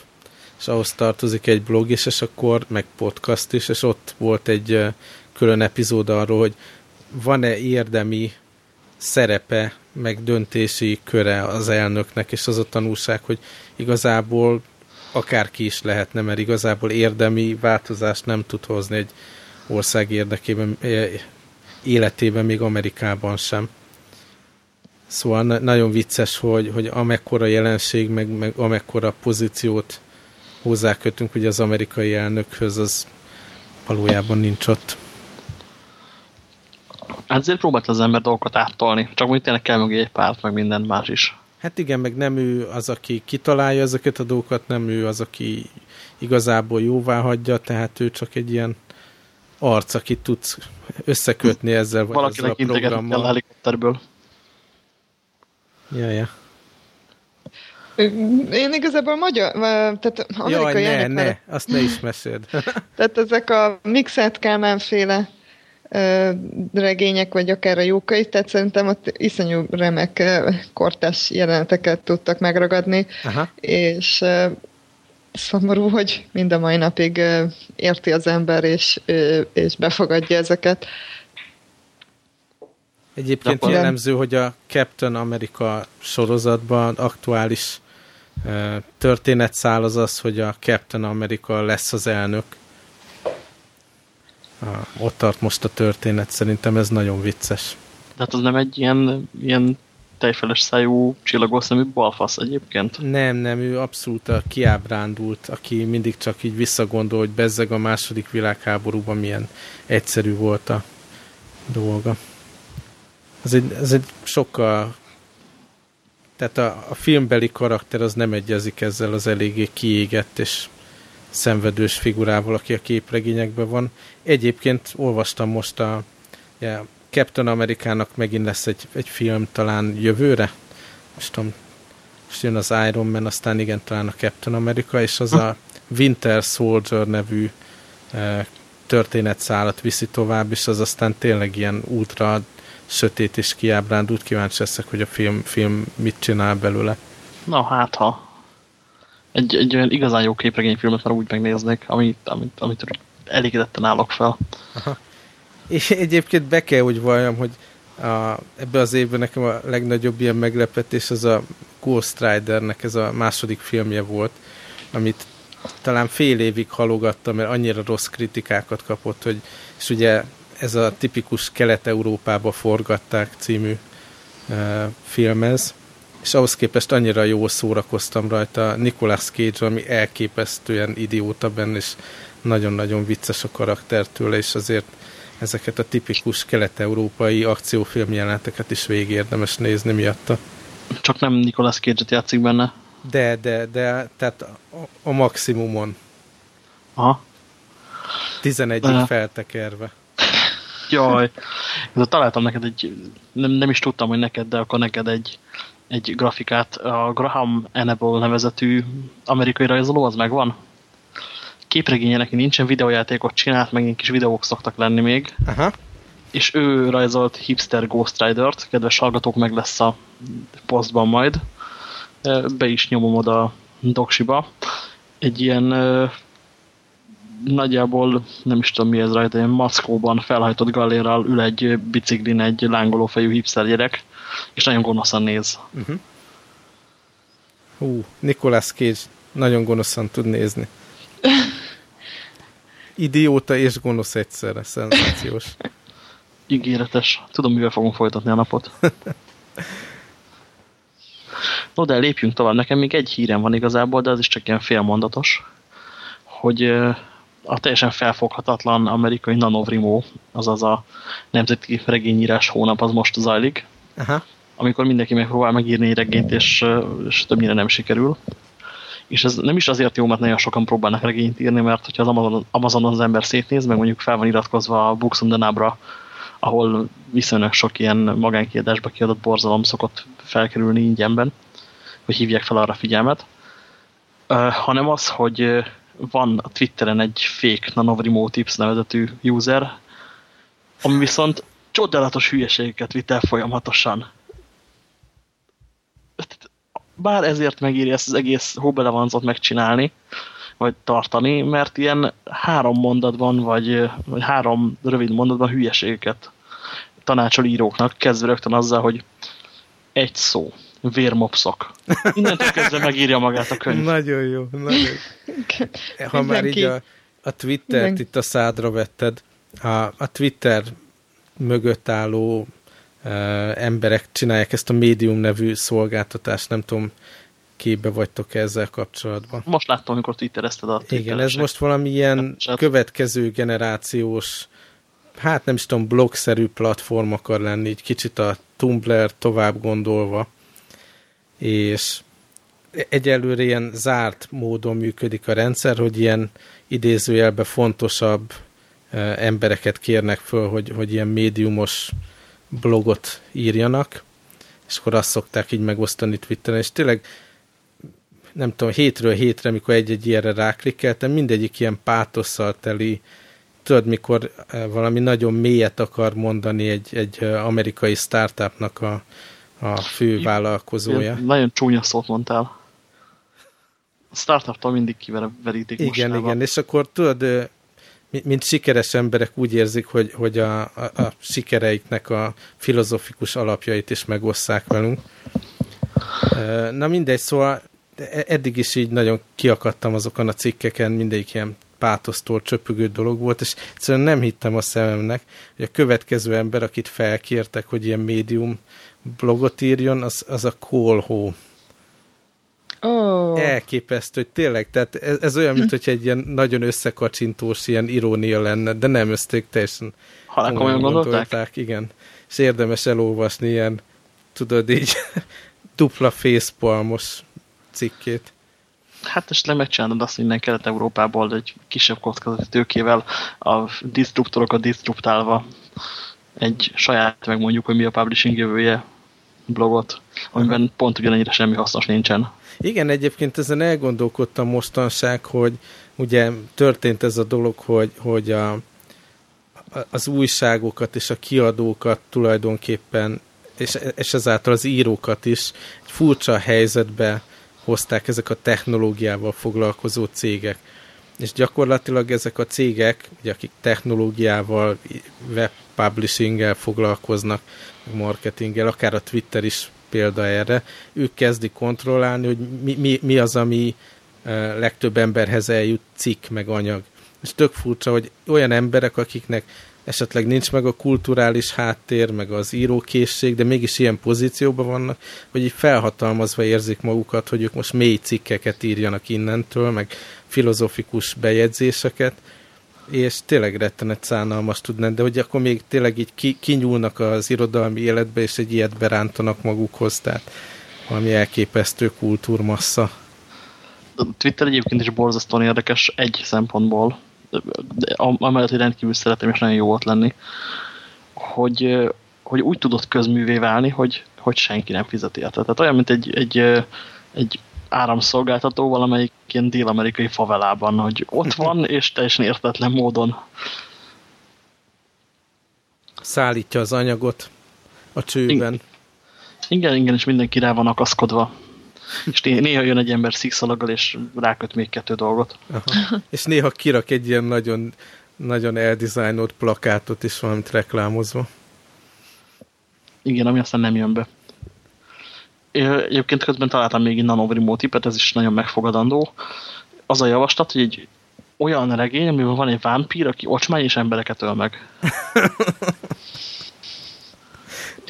és ahhoz tartozik egy blog is, és akkor meg podcast is, és ott volt egy külön epizód arról, hogy van-e érdemi szerepe, meg döntési köre az elnöknek, és az a tanulság, hogy igazából akárki is lehetne, mert igazából érdemi változást nem tud hozni egy ország érdekében, eh, életében, még Amerikában sem. Szóval na- nagyon vicces, hogy, hogy amekkora jelenség, meg, meg amekkora pozíciót hozzákötünk ugye az amerikai elnökhöz, az valójában nincs ott. Hát ezért próbált az ember dolgokat áttolni, csak mondjuk tényleg kell mögé egy párt, meg minden más is. Hát igen, meg nem ő az, aki kitalálja ezeket a dolgokat, nem ő az, aki igazából jóvá hagyja, tehát ő csak egy ilyen arc, akit tudsz összekötni ezzel, vagy Valakinek ezzel a programmal. a helikopterből. Ja, ja. Én igazából magyar, tehát amerikai Jaj, ne, ne, azt ne is meséld. Tehát ezek a mixet Kálmán féle regények, vagy akár a jókai, tehát szerintem ott iszonyú remek kortás jeleneteket tudtak megragadni, Aha. és szomorú, hogy mind a mai napig érti az ember, és, és befogadja ezeket. Egyébként Akkor- jellemző, hogy a Captain America sorozatban aktuális történetszál az az, hogy a Captain America lesz az elnök. Ott tart most a történet, szerintem ez nagyon vicces. De hát az nem egy ilyen, ilyen tejfeles szájú csillagos szemű balfasz egyébként. Nem, nem, ő abszolút a kiábrándult, aki mindig csak így visszagondol, hogy bezzeg a második világháborúban milyen egyszerű volt a dolga. Ez egy, ez egy sokkal... Tehát a, a filmbeli karakter az nem egyezik ezzel az eléggé kiégett és szenvedős figurával, aki a képregényekben van. Egyébként olvastam most a ja, Captain Amerikának megint lesz egy, egy film talán jövőre. Most tudom, most jön az Iron Man, aztán igen, talán a Captain America, és az a Winter Soldier nevű eh, történetszálat viszi tovább, és az aztán tényleg ilyen ultra sötét és kiábrándult. Kíváncsi leszek, hogy a film, film mit csinál belőle. Na hát, ha egy, egy olyan igazán jó képregényfilmet már úgy megnéznék, amit, amit, amit elégedetten állok fel. És egyébként be kell, hogy valljam, hogy a, ebbe az évben nekem a legnagyobb ilyen meglepetés az a Ghost Ridernek ez a második filmje volt, amit talán fél évig halogattam, mert annyira rossz kritikákat kapott, hogy és ugye ez a tipikus Kelet-Európába forgatták című uh, filmez, és ahhoz képest annyira jól szórakoztam rajta Nicolas Cage, ami elképesztően idióta benne, és nagyon-nagyon vicces a karakter tőle, és azért ezeket a tipikus kelet-európai akciófilm jeleneteket is végig érdemes nézni miatta. Csak nem Nicolas Cage-et játszik benne. De, de, de, tehát a, a maximumon. Aha. 11 Aha. feltekerve. Jaj. Találtam neked egy, nem, nem is tudtam, hogy neked, de akkor neked egy, egy grafikát. A Graham Annable nevezetű amerikai rajzoló, az megvan? Képregénye neki nincsen, videójátékot csinált, meg ilyen kis videók szoktak lenni még. Aha. És ő rajzolt Hipster Ghost Rider-t, kedves hallgatók, meg lesz a posztban majd. Be is nyomom oda doksiba. Egy ilyen nagyjából, nem is tudom mi ez rajta, ilyen maszkóban felhajtott gallérral ül egy biciklin egy lángoló fejű hipster gyerek, és nagyon gonoszan néz. Uh-huh. Hú, Nicolas Cage nagyon gonoszan tud nézni. Idióta és gonosz egyszerre, szenzációs. Ígéretes. Tudom, mivel fogunk folytatni a napot. No, de lépjünk tovább. Nekem még egy hírem van igazából, de az is csak ilyen félmondatos, hogy a teljesen felfoghatatlan amerikai Nanovrimo, azaz a Nemzeti Regényírás hónap, az most zajlik, Aha. Amikor mindenki megpróbál megírni egy regényt, és, és többnyire nem sikerül. És ez nem is azért jó, mert nagyon sokan próbálnak regényt írni, mert hogyha az Amazon, Amazonon az ember szétnéz, meg mondjuk fel van iratkozva a Books on the Nabra, ahol viszonylag sok ilyen magánkiadásba kiadott borzalom szokott felkerülni ingyenben, hogy hívják fel arra figyelmet, hanem az, hogy van a Twitteren egy fake Nanovrimo Tips nevezetű user, ami viszont csodálatos hülyeségeket vitt el folyamatosan. Bár ezért megírja ezt az egész hóbelevanzot megcsinálni, vagy tartani, mert ilyen három mondatban, vagy, vagy három rövid mondatban hülyeségeket tanácsol íróknak, kezdve rögtön azzal, hogy egy szó, vérmopszok. Innentől kezdve megírja magát a könyv. Nagyon jó, nagyon jó. Ha már így a, a Twittert Mindenki. itt a szádra vetted, a, a Twitter mögött álló emberek csinálják ezt a Medium nevű szolgáltatást, nem tudom, képbe vagytok -e ezzel kapcsolatban. Most láttam, amikor twitterezted a Igen, ez most valami ilyen következő generációs, hát nem is tudom, blogszerű platform akar lenni, így kicsit a Tumblr tovább gondolva. és egyelőre ilyen zárt módon működik a rendszer, hogy ilyen idézőjelben fontosabb embereket kérnek föl, hogy, hogy ilyen médiumos blogot írjanak, és akkor azt szokták így megosztani Twitteren, és tényleg nem tudom, hétről hétre, mikor egy-egy ilyenre ráklikkeltem, mindegyik ilyen pátosszal teli, tudod, mikor valami nagyon mélyet akar mondani egy, egy amerikai startupnak a, a fő vállalkozója. Nagyon csúnya szót mondtál. A startuptól mindig kiverítik Igen, mostában. igen, és akkor tudod, mint sikeres emberek úgy érzik, hogy, hogy a, a, a sikereiknek a filozofikus alapjait is megosszák velünk. Na mindegy, szóval e, eddig is így nagyon kiakadtam azokon a cikkeken, mindegyik ilyen pátosztól csöpögő dolog volt, és egyszerűen nem hittem a szememnek, hogy a következő ember, akit felkértek, hogy ilyen médium blogot írjon, az, az a Kolhó. Oh. Elképesztő, hogy tényleg, tehát ez, ez olyan, mint hogy egy ilyen nagyon összekacsintós ilyen irónia lenne, de nem, összték teljesen komolyan gondolták? Igen, és érdemes elolvasni ilyen, tudod így, dupla facepalmos cikkét. Hát esetleg megcsinálod azt minden Kelet-Európából egy kisebb kockázati tőkével a disruptorokat disruptálva egy saját, meg mondjuk, hogy mi a publishing jövője blogot, amiben pont ugyanennyire semmi hasznos nincsen. Igen, egyébként ezen elgondolkodtam mostanság, hogy ugye történt ez a dolog, hogy, hogy a, az újságokat és a kiadókat tulajdonképpen, és, és ezáltal az írókat is egy furcsa helyzetbe hozták ezek a technológiával foglalkozó cégek. És gyakorlatilag ezek a cégek, ugye, akik technológiával, web publishinggel foglalkoznak, marketinggel, akár a Twitter is példa erre, ők kezdik kontrollálni, hogy mi, mi, mi az, ami legtöbb emberhez eljut cikk meg anyag. És tök furcsa, hogy olyan emberek, akiknek esetleg nincs meg a kulturális háttér, meg az írókészség, de mégis ilyen pozícióban vannak, hogy így felhatalmazva érzik magukat, hogy ők most mély cikkeket írjanak innentől, meg filozofikus bejegyzéseket, és tényleg rettenet szánalmas tudnám, de hogy akkor még tényleg így ki, kinyúlnak az irodalmi életbe, és egy ilyet berántanak magukhoz, tehát valami elképesztő kultúrmassza. Twitter egyébként is borzasztóan érdekes egy szempontból, amellett, hogy rendkívül szeretem, és nagyon jó volt lenni, hogy, hogy úgy tudott közművé válni, hogy, hogy senki nem fizet érte. Tehát olyan, mint egy, egy, egy áramszolgáltató valamelyik ilyen dél-amerikai favelában, hogy ott van, és teljesen értetlen módon szállítja az anyagot a csőben. Igen, igen, és mindenki rá van akaszkodva. És néha jön egy ember szikszalaggal, és ráköt még kettő dolgot. Aha. És néha kirak egy ilyen nagyon, nagyon eldizájnolt plakátot is valamit reklámozva. Igen, ami aztán nem jön be. Egyébként közben találtam még egy nanovrimó tipet, ez is nagyon megfogadandó. Az a javaslat, hogy egy olyan regény, amiben van egy vámpír, aki ocsmány és embereket öl meg.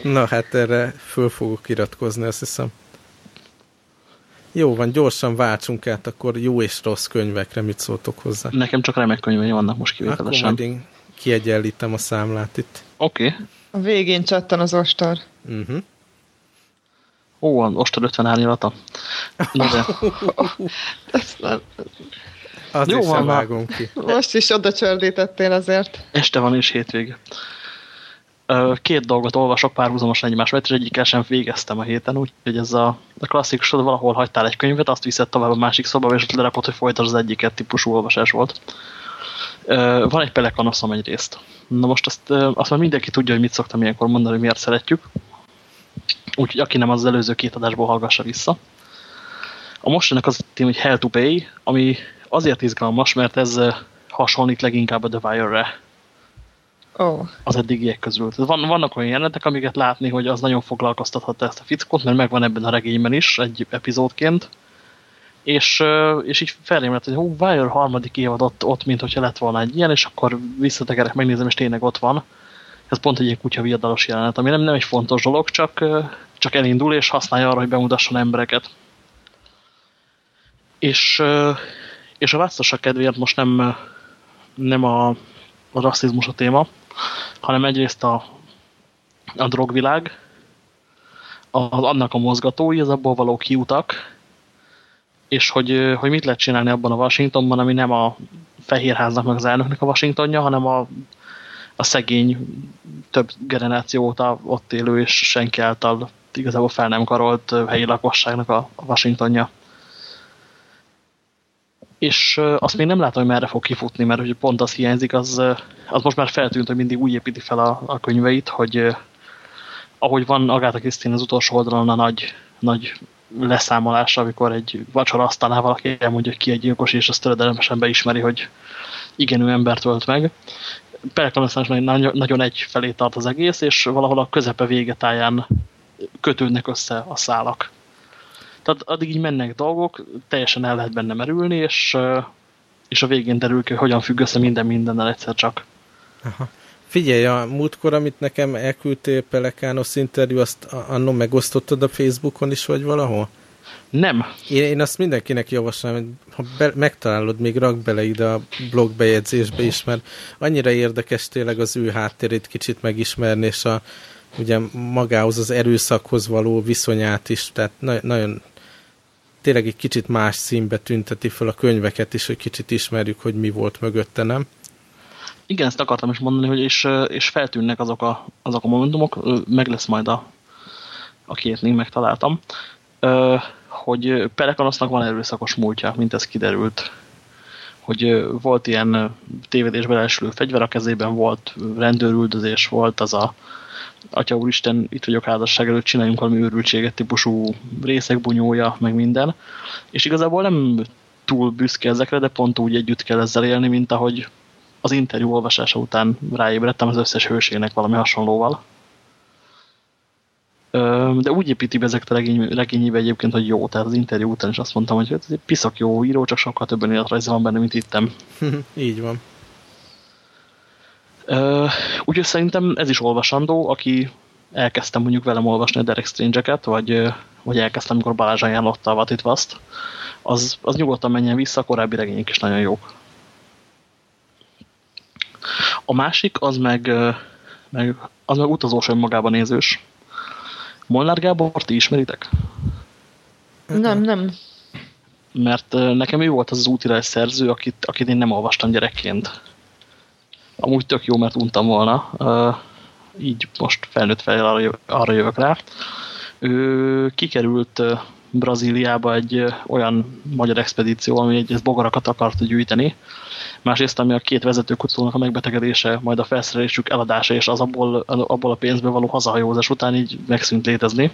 Na hát erre föl fogok iratkozni, azt hiszem. Jó van, gyorsan váltsunk át, akkor jó és rossz könyvekre mit szóltok hozzá? Nekem csak remek könyvei vannak most kivételesen. Akkor én kiegyenlítem a számlát itt. Oké. Okay. A végén csattan az ostor. Uh -huh. Ó, ostor 50 árnyalata. Na de. Az Jó, van, vágom ki. Most is oda csördítettél azért. Este van és hétvége. Két dolgot olvasok párhuzamosan egymás mert egyikkel sem végeztem a héten, úgyhogy ez a, a klasszikus, hogy valahol hagytál egy könyvet, azt viszed tovább a másik szobába, és ott lerakod, hogy folytasd az egyiket típusú olvasás volt. Van egy pelekanoszom egyrészt. Na most azt, azt már mindenki tudja, hogy mit szoktam ilyenkor mondani, hogy miért szeretjük. Úgyhogy aki nem az, előző két adásból hallgassa vissza. A mostanak az tém, hogy Hell to Pay, ami azért izgalmas, mert ez hasonlít leginkább a The Wire-re. Oh. Az eddigiek közül. Tehát van, vannak olyan jelenetek, amiket látni, hogy az nagyon foglalkoztathatta ezt a fickót, mert megvan ebben a regényben is, egy epizódként. És, és így felém lett, hogy hú, Wire harmadik évad ott, ott, mint hogyha lett volna egy ilyen, és akkor visszatekerek, megnézem, és tényleg ott van. Ez pont egy ilyen kutya viadalos jelenet, ami nem, nem egy fontos dolog, csak, csak elindul és használja arra, hogy bemutasson embereket. És, és a választása kedvéért most nem, nem a, a rasszizmus a téma, hanem egyrészt a, a drogvilág, az, annak a mozgatói, az abból való kiutak, és hogy, hogy mit lehet csinálni abban a Washingtonban, ami nem a Fehérháznak meg az elnöknek a Washingtonja, hanem a, a szegény több generáció óta ott élő és senki által igazából fel nem karolt helyi lakosságnak a, a Washingtonja. És azt még nem látom, hogy merre fog kifutni, mert hogy pont az hiányzik, az, az most már feltűnt, hogy mindig úgy építi fel a, a könyveit, hogy ahogy van Agatha Christine az utolsó oldalon a nagy, nagy leszámolás, amikor egy vacsora asztalnál valaki elmondja, hogy ki egy gyilkos, és azt töredelemesen beismeri, hogy igen, ő embert ölt meg. Perkanosztán nagyon egy felé tart az egész, és valahol a közepe végetáján kötődnek össze a szálak. Tehát addig így mennek dolgok, teljesen el lehet benne merülni, és, és a végén derül ki, hogy hogyan függ össze minden mindennel egyszer csak. Aha. Figyelj, a múltkor, amit nekem elküldtél Pelekános interjú, azt annó megosztottad a Facebookon is, vagy valahol? Nem. Én, én azt mindenkinek javaslom, hogy ha be, megtalálod, még rak bele ide a blogbejegyzésbe is, mert annyira érdekes tényleg az ő háttérét kicsit megismerni, és a, ugye magához az erőszakhoz való viszonyát is, tehát na, nagyon tényleg egy kicsit más színbe tünteti fel a könyveket is, hogy kicsit ismerjük, hogy mi volt mögötte, nem? Igen, ezt akartam is mondani, hogy és, és feltűnnek azok a, azok a momentumok, meg lesz majd a, a két link, megtaláltam, hogy Pelekanosznak van erőszakos múltja, mint ez kiderült. Hogy volt ilyen tévedésben elsülő fegyver a kezében, volt rendőrüldözés, volt az a Atya úristen, itt vagyok házasság előtt, csináljunk valami őrültséget típusú részek bunyója, meg minden. És igazából nem túl büszke ezekre, de pont úgy együtt kell ezzel élni, mint ahogy az interjú olvasása után ráébredtem az összes hősének valami hasonlóval. De úgy építi be ezeket a regény, regényébe egyébként, hogy jó. Tehát az interjú után is azt mondtam, hogy ez egy piszak jó író, csak sokkal többen életrajza van benne, mint ittem. Így van. Úgyhogy szerintem ez is olvasandó, aki elkezdtem mondjuk velem olvasni a Derek Strange-eket, vagy, vagy elkezdtem, amikor Balázs ajánlotta a Vatit Vaszt, az, az nyugodtan menjen vissza, a korábbi regények is nagyon jók. A másik, az meg, meg, az meg utazós önmagában nézős. Molnár Gábor, ti ismeritek? Nem, nem. Mert nekem ő volt az az útirás szerző, akit, akit én nem olvastam gyerekként. Amúgy tök jó, mert untam volna. Így most felnőtt fel arra, jövök rá. Ő kikerült Brazíliába egy olyan magyar expedíció, ami egy bogarakat akart gyűjteni. Másrészt, ami a két vezetőkutónak a megbetegedése, majd a felszerelésük eladása, és az abból, abból a pénzből való hazahajózás után így megszűnt létezni.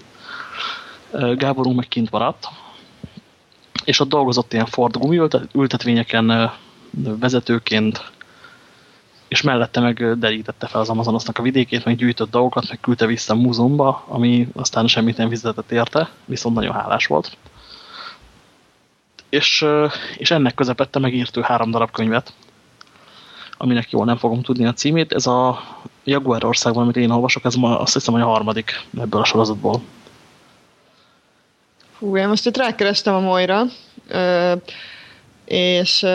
Gáborunk meg kint maradt, és ott dolgozott ilyen Ford gumi ültetvényeken vezetőként, és mellette meg derítette fel az Amazonasnak a vidékét, meg gyűjtött dolgokat, meg küldte vissza a múzeumba, ami aztán semmit nem fizetett érte, viszont nagyon hálás volt. És, és ennek közepette megírt ő három darab könyvet, aminek jól nem fogom tudni a címét. Ez a Jaguar országban, amit én olvasok, ez ma azt hiszem, hogy a harmadik ebből a sorozatból. Hú, én most itt rákerestem a Moira, és...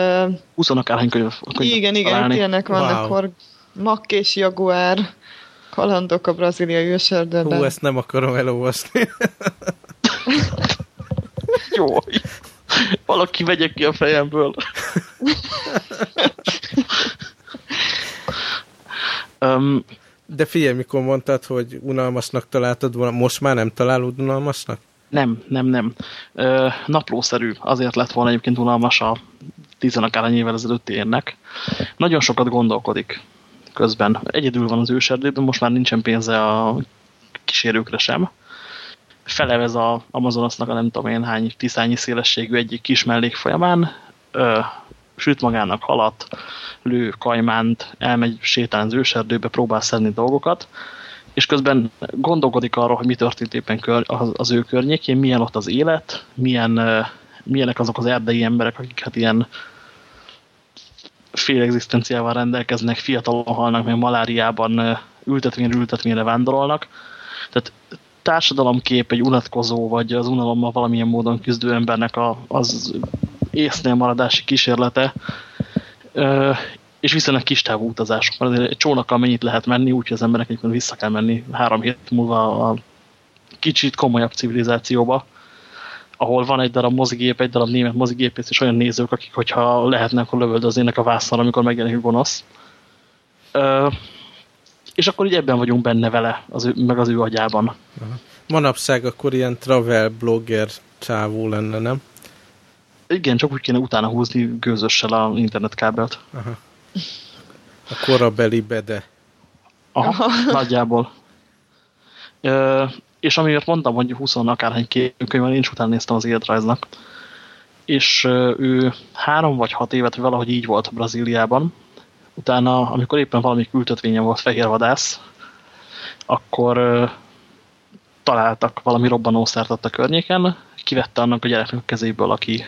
20 akárhány könyv, könyv Igen, igen, ilyenek vannak, wow. Makk és Jaguár, kalandok a braziliai őserdőben. Hú, ezt nem akarom elolvasni. Jó. Valaki vegye ki a fejemből. um, De figyelj, mikor mondtad, hogy unalmasnak találtad volna, most már nem találod unalmasnak? Nem, nem, nem. Ö, naplószerű. Azért lett volna egyébként unalmas a tizenakárhány évvel ezelőtti érnek. Nagyon sokat gondolkodik közben. Egyedül van az őserdőben, most már nincsen pénze a kísérőkre sem. Felevez a Amazonasnak a nem tudom én hány tiszányi szélességű egyik kis mellék folyamán, ö, süt magának halat, lő kajmánt, elmegy sétálni az őserdőbe, próbál szedni dolgokat, és közben gondolkodik arról, hogy mi történt éppen az ő környékén, milyen ott az élet, milyen, milyenek azok az erdei emberek, akik hát ilyen félexisztenciával rendelkeznek, fiatalon halnak, meg maláriában ültetvényre ültetvényre vándorolnak. Tehát társadalomkép egy unatkozó, vagy az unalommal valamilyen módon küzdő embernek a, az észnél maradási kísérlete, és viszonylag kis távú utazások. Mert egy csónakkal mennyit lehet menni, úgyhogy az emberek egyébként vissza kell menni három hét múlva a kicsit komolyabb civilizációba, ahol van egy darab mozigép, egy darab német mozigép, és olyan nézők, akik, hogyha lehetne, akkor lövöldöznének a vászon, amikor megjelenik gonosz. Ö, és akkor így ebben vagyunk benne vele, az ő, meg az ő agyában. Aha. Manapság akkor ilyen travel blogger csávó lenne, nem? Igen, csak úgy kéne utána húzni gőzössel a internetkábelt. Aha. A korabeli bede. Aha, nagyjából. Ö, és amiért mondtam, hogy 20 akárhány könyvvel, én is utána néztem az életrajznak. És ő három vagy hat évet valahogy így volt Brazíliában. Utána, amikor éppen valami küldötvénye volt fehérvadász, akkor találtak valami robbanószert ott a környéken, kivette annak a gyereknek a kezéből, aki,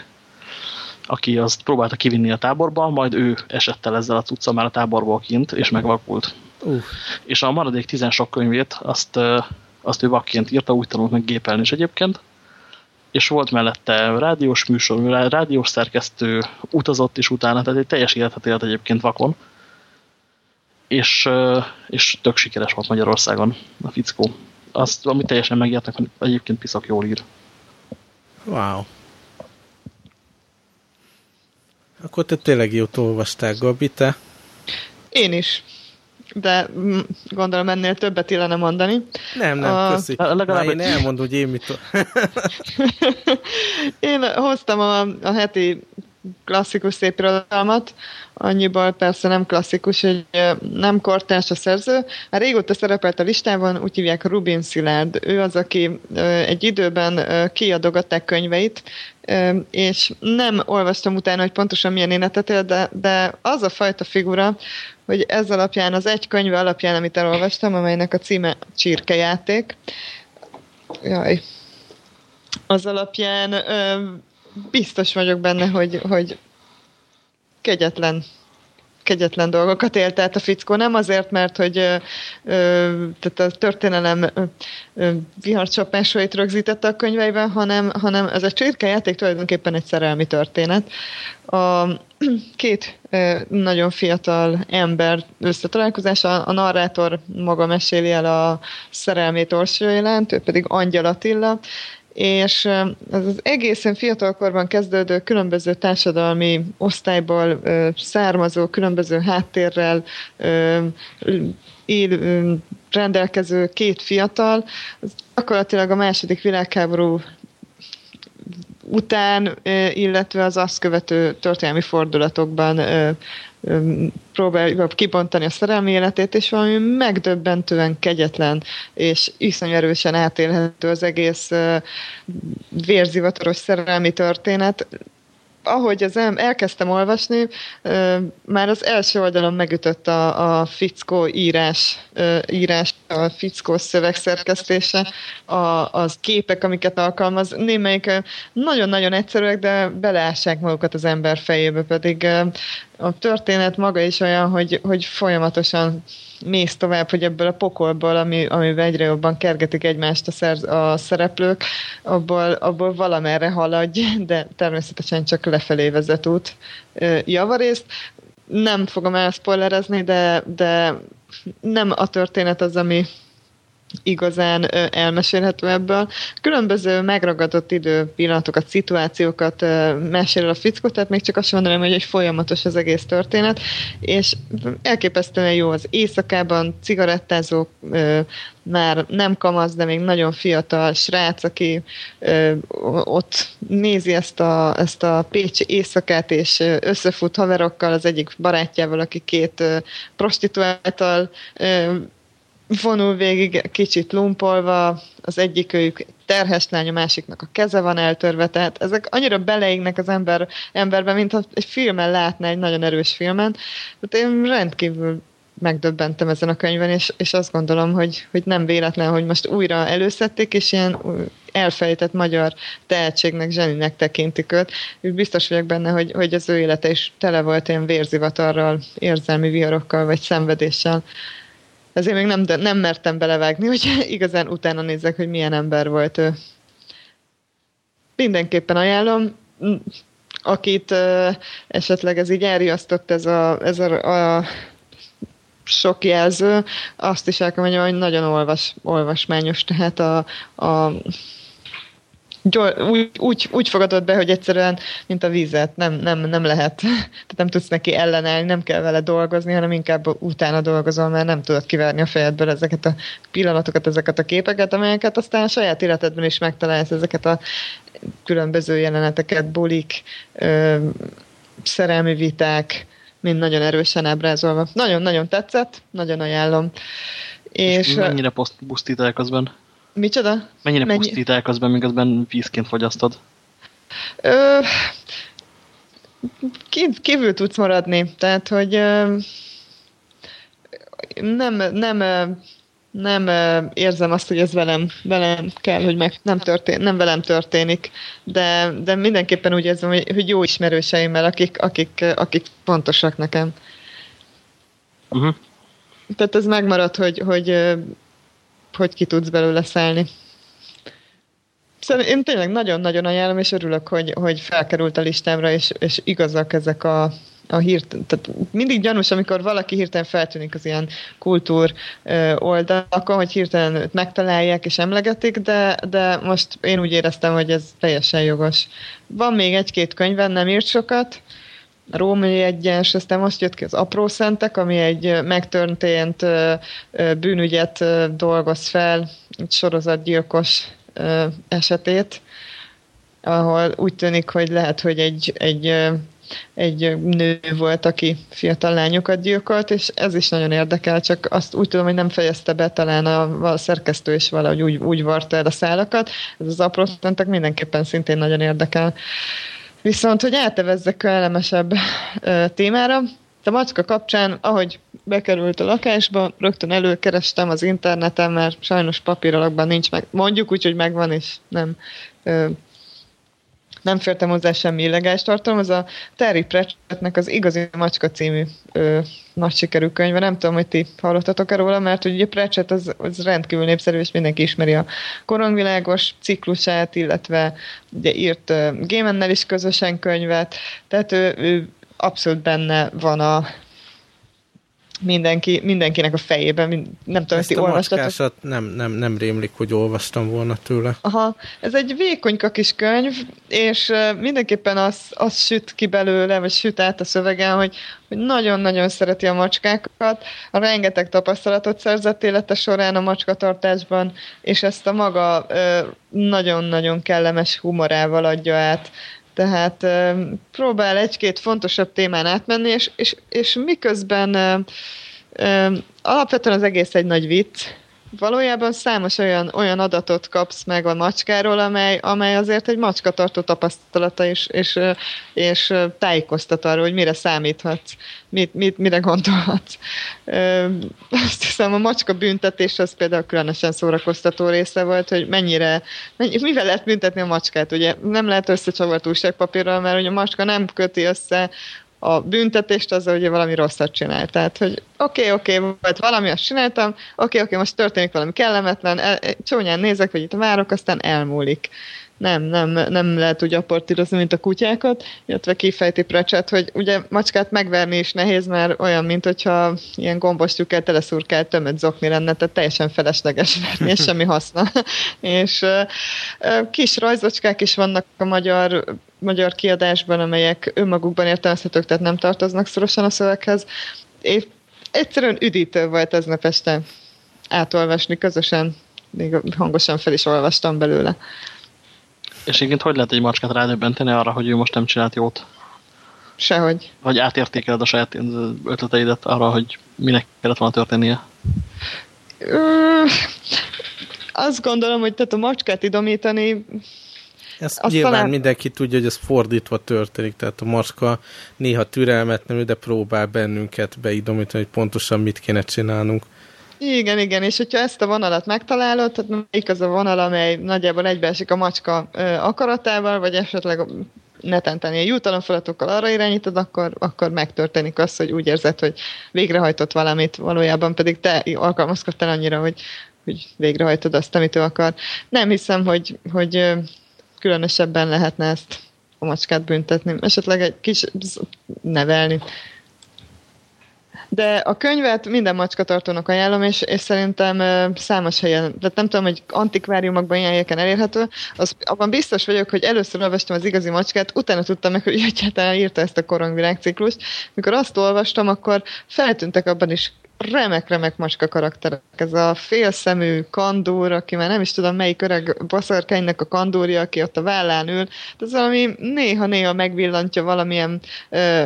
aki azt próbálta kivinni a táborba, majd ő esett el ezzel a cucca már a táborból kint, és megvakult. Uh. És a maradék tizen sok könyvét azt, azt ő vakként írta, úgy tanult meg gépelni is egyébként, és volt mellette rádiós műsor, rádiós szerkesztő, utazott is utána, tehát egy teljes életet élt egyébként vakon, és, és tök sikeres volt Magyarországon a fickó azt, amit teljesen megértek, egyébként piszak jól ír. Wow. Akkor te tényleg jót olvastál, Gabi, te? Én is. De gondolom ennél többet illene mondani. Nem, nem, a... köszi. Legalább én elmondom, hogy én mit... én hoztam a, a heti klasszikus szép irodalmat, annyiból persze nem klasszikus, hogy nem kortárs a szerző. Már régóta szerepelt a listában, úgy hívják Rubin Szilárd. Ő az, aki egy időben kiadogatták könyveit, és nem olvastam utána, hogy pontosan milyen életet él, de, de az a fajta figura, hogy ez alapján, az egy könyve alapján, amit elolvastam, amelynek a címe Csirkejáték, jaj, az alapján biztos vagyok benne, hogy, hogy kegyetlen kegyetlen dolgokat élt át a fickó. Nem azért, mert hogy ö, ö, tehát a történelem viharcsapásait rögzítette a könyveiben, hanem, hanem ez a csirkejáték tulajdonképpen egy szerelmi történet. A két ö, nagyon fiatal ember összetalálkozása, a narrátor maga meséli el a szerelmét Orsi ő pedig Angyal Attila, és ez az egészen fiatalkorban kezdődő különböző társadalmi osztályból származó, különböző háttérrel él, rendelkező két fiatal, az gyakorlatilag a második világháború után, illetve az azt követő történelmi fordulatokban próbálja kibontani a szerelmi életét, és valami megdöbbentően kegyetlen és iszonyú erősen átélhető az egész vérzivataros szerelmi történet ahogy az elkezdtem olvasni, már az első oldalon megütött a, a fickó írás, írás, a fickó szövegszerkesztése, a, az képek, amiket alkalmaz. Némelyik nagyon-nagyon egyszerűek, de beleássák magukat az ember fejébe, pedig a történet maga is olyan, hogy, hogy folyamatosan mész tovább, hogy ebből a pokolból, ami, amiben egyre jobban kergetik egymást a, szerz, a szereplők, abból, abból valamerre haladj, de természetesen csak lefelé vezet út javarészt. Nem fogom elspoilerezni, de, de nem a történet az, ami, igazán elmesélhető ebből. Különböző megragadott idő pillanatokat, szituációkat mesél a fickó, tehát még csak azt mondanám, hogy egy folyamatos az egész történet, és elképesztően jó az éjszakában cigarettázó, már nem kamasz, de még nagyon fiatal srác, aki ott nézi ezt a, ezt a Pécsi éjszakát, és összefut haverokkal, az egyik barátjával, aki két prostituáltal vonul végig kicsit lumpolva, az egyik őjük terhes lány, a másiknak a keze van eltörve, tehát ezek annyira beleégnek az ember, emberbe, mint ha egy filmen látna, egy nagyon erős filmen. Tehát én rendkívül megdöbbentem ezen a könyvben, és, és azt gondolom, hogy, hogy nem véletlen, hogy most újra előszedték, és ilyen elfelejtett magyar tehetségnek, zseninek tekintik őt. Biztos vagyok benne, hogy, hogy az ő élete is tele volt ilyen vérzivatarral, érzelmi viharokkal, vagy szenvedéssel ezért még nem, nem mertem belevágni, hogy igazán utána nézzek, hogy milyen ember volt ő. Mindenképpen ajánlom. Akit uh, esetleg ez így elriasztott ez a, ez a, a sok jelző, azt is el kell mondjam, hogy nagyon olvas, olvasmányos, tehát a, a úgy, úgy, úgy fogadod be, hogy egyszerűen, mint a vízet, nem, nem, nem lehet. Tehát nem tudsz neki ellenállni, nem kell vele dolgozni, hanem inkább utána dolgozol, mert nem tudod kiverni a fejedből ezeket a pillanatokat, ezeket a képeket, amelyeket aztán a saját életedben is megtalálsz, ezeket a különböző jeleneteket, bulik, ö, szerelmi viták, mind nagyon erősen ábrázolva. Nagyon-nagyon tetszett, nagyon ajánlom. És, és mennyire pusztít el közben? Micsoda? Mennyire Mennyi... pusztít el közben, miközben vízként fogyasztod? Ö, kívül tudsz maradni, tehát, hogy ö, nem, nem, nem érzem azt, hogy ez velem, velem kell, hogy meg nem, történ, nem velem történik, de, de mindenképpen úgy érzem, hogy, hogy jó ismerőseimmel, akik, akik, akik fontosak nekem. Uh-huh. Tehát ez megmarad, hogy, hogy hogy ki tudsz belőle szállni. Szóval én tényleg nagyon-nagyon ajánlom, és örülök, hogy, hogy felkerült a listámra, és, és igazak ezek a, a hírt, tehát mindig gyanús, amikor valaki hirtelen feltűnik az ilyen kultúr oldalakon, hogy hirtelen őt megtalálják és emlegetik, de, de most én úgy éreztem, hogy ez teljesen jogos. Van még egy-két könyven, nem írt sokat, római egyens, aztán most jött ki az Apró Szentek, ami egy megtörtént bűnügyet dolgoz fel, egy sorozatgyilkos esetét, ahol úgy tűnik, hogy lehet, hogy egy, egy, egy nő volt, aki fiatal lányokat gyilkolt, és ez is nagyon érdekel, csak azt úgy tudom, hogy nem fejezte be, talán a, a szerkesztő is valahogy úgy, úgy varta el a szálakat. Ez az apró mindenképpen szintén nagyon érdekel. Viszont, hogy átevezzek kellemesebb témára, a macska kapcsán, ahogy bekerült a lakásba, rögtön előkerestem az interneten, mert sajnos papíralakban nincs meg. Mondjuk úgy, hogy megvan, és nem nem fértem hozzá semmi illegális tartalom, az a Terry Pratchettnek az Igazi Macska című ö, nagy sikerű könyve. Nem tudom, hogy ti hallottatok-e róla, mert ugye Pratchett az, az rendkívül népszerű, és mindenki ismeri a koronvilágos ciklusát, illetve ugye írt uh, Gémennel is közösen könyvet, tehát ő, ő abszolút benne van a mindenki, mindenkinek a fejében. Nem tudom, hogy ti olvastatok. Nem, nem, nem rémlik, hogy olvastam volna tőle. Aha, ez egy vékonyka kis könyv, és mindenképpen az, az süt ki belőle, vagy süt át a szövegen, hogy, hogy nagyon-nagyon szereti a macskákat, a rengeteg tapasztalatot szerzett élete során a macskatartásban, és ezt a maga nagyon-nagyon kellemes humorával adja át tehát próbál egy-két fontosabb témán átmenni, és, és, és miközben alapvetően az egész egy nagy vicc, valójában számos olyan, olyan adatot kapsz meg a macskáról, amely, amely azért egy macskatartó tapasztalata, és, és, és tájékoztat arról, hogy mire számíthatsz, mit, mit, mire gondolhatsz. Azt hiszem, a macska büntetés az például különösen szórakoztató része volt, hogy mennyire, mennyi, mivel lehet büntetni a macskát, ugye nem lehet összecsavarni újságpapírral, mert ugye a macska nem köti össze a büntetést azzal, hogy valami rosszat csinál. Tehát, hogy oké, okay, oké, okay, vagy valami, azt csináltam, oké, okay, oké, okay, most történik valami kellemetlen, el, csúnyán nézek, vagy itt várok, aztán elmúlik. Nem, nem, nem lehet úgy aportírozni, mint a kutyákat, illetve kifejti Precset, hogy ugye macskát megverni is nehéz, mert olyan, mint hogyha ilyen gombos tyúkkel teleszurkált tömött zokni lenne, tehát teljesen felesleges verni, és semmi haszna. és kis rajzocskák is vannak a magyar magyar kiadásban, amelyek önmagukban értelmezhetők, tehát nem tartoznak szorosan a szöveghez. És egyszerűen üdítő volt ez este átolvasni közösen, még hangosan fel is olvastam belőle. És egyébként hogy lehet egy macskát rádöbbenteni arra, hogy ő most nem csinált jót? Sehogy. Vagy átértékeled a saját ötleteidet arra, hogy minek kellett volna történnie? Ö, azt gondolom, hogy tehát a macskát idomítani ezt Azt nyilván talán... mindenki tudja, hogy ez fordítva történik, tehát a macska néha türelmetlenül, de próbál bennünket beidomítani, hogy pontosan mit kéne csinálnunk. Igen, igen, és hogyha ezt a vonalat megtalálod, tehát melyik az a vonal, amely nagyjából egybeesik a macska ö, akaratával, vagy esetleg netenten ilyen jutalomfeladatokkal arra irányítod, akkor, akkor megtörténik az, hogy úgy érzed, hogy végrehajtott valamit, valójában pedig te alkalmazkodtál annyira, hogy, hogy végrehajtod azt, amit ő akar. Nem hiszem, hogy, hogy különösebben lehetne ezt a macskát büntetni, esetleg egy kis nevelni. De a könyvet minden macskatartónak ajánlom, és, és szerintem számos helyen, tehát nem tudom, hogy antikváriumokban ilyen helyeken elérhető, az, abban biztos vagyok, hogy először olvastam az igazi macskát, utána tudtam meg, hogy egyáltalán írta ezt a korongvilágciklust. Mikor azt olvastam, akkor feltűntek abban is remek-remek macska karakterek. Ez a félszemű kandúr, aki már nem is tudom melyik öreg boszorkánynak a kandúrja, aki ott a vállán ül, ez valami néha-néha megvillantja valamilyen ö,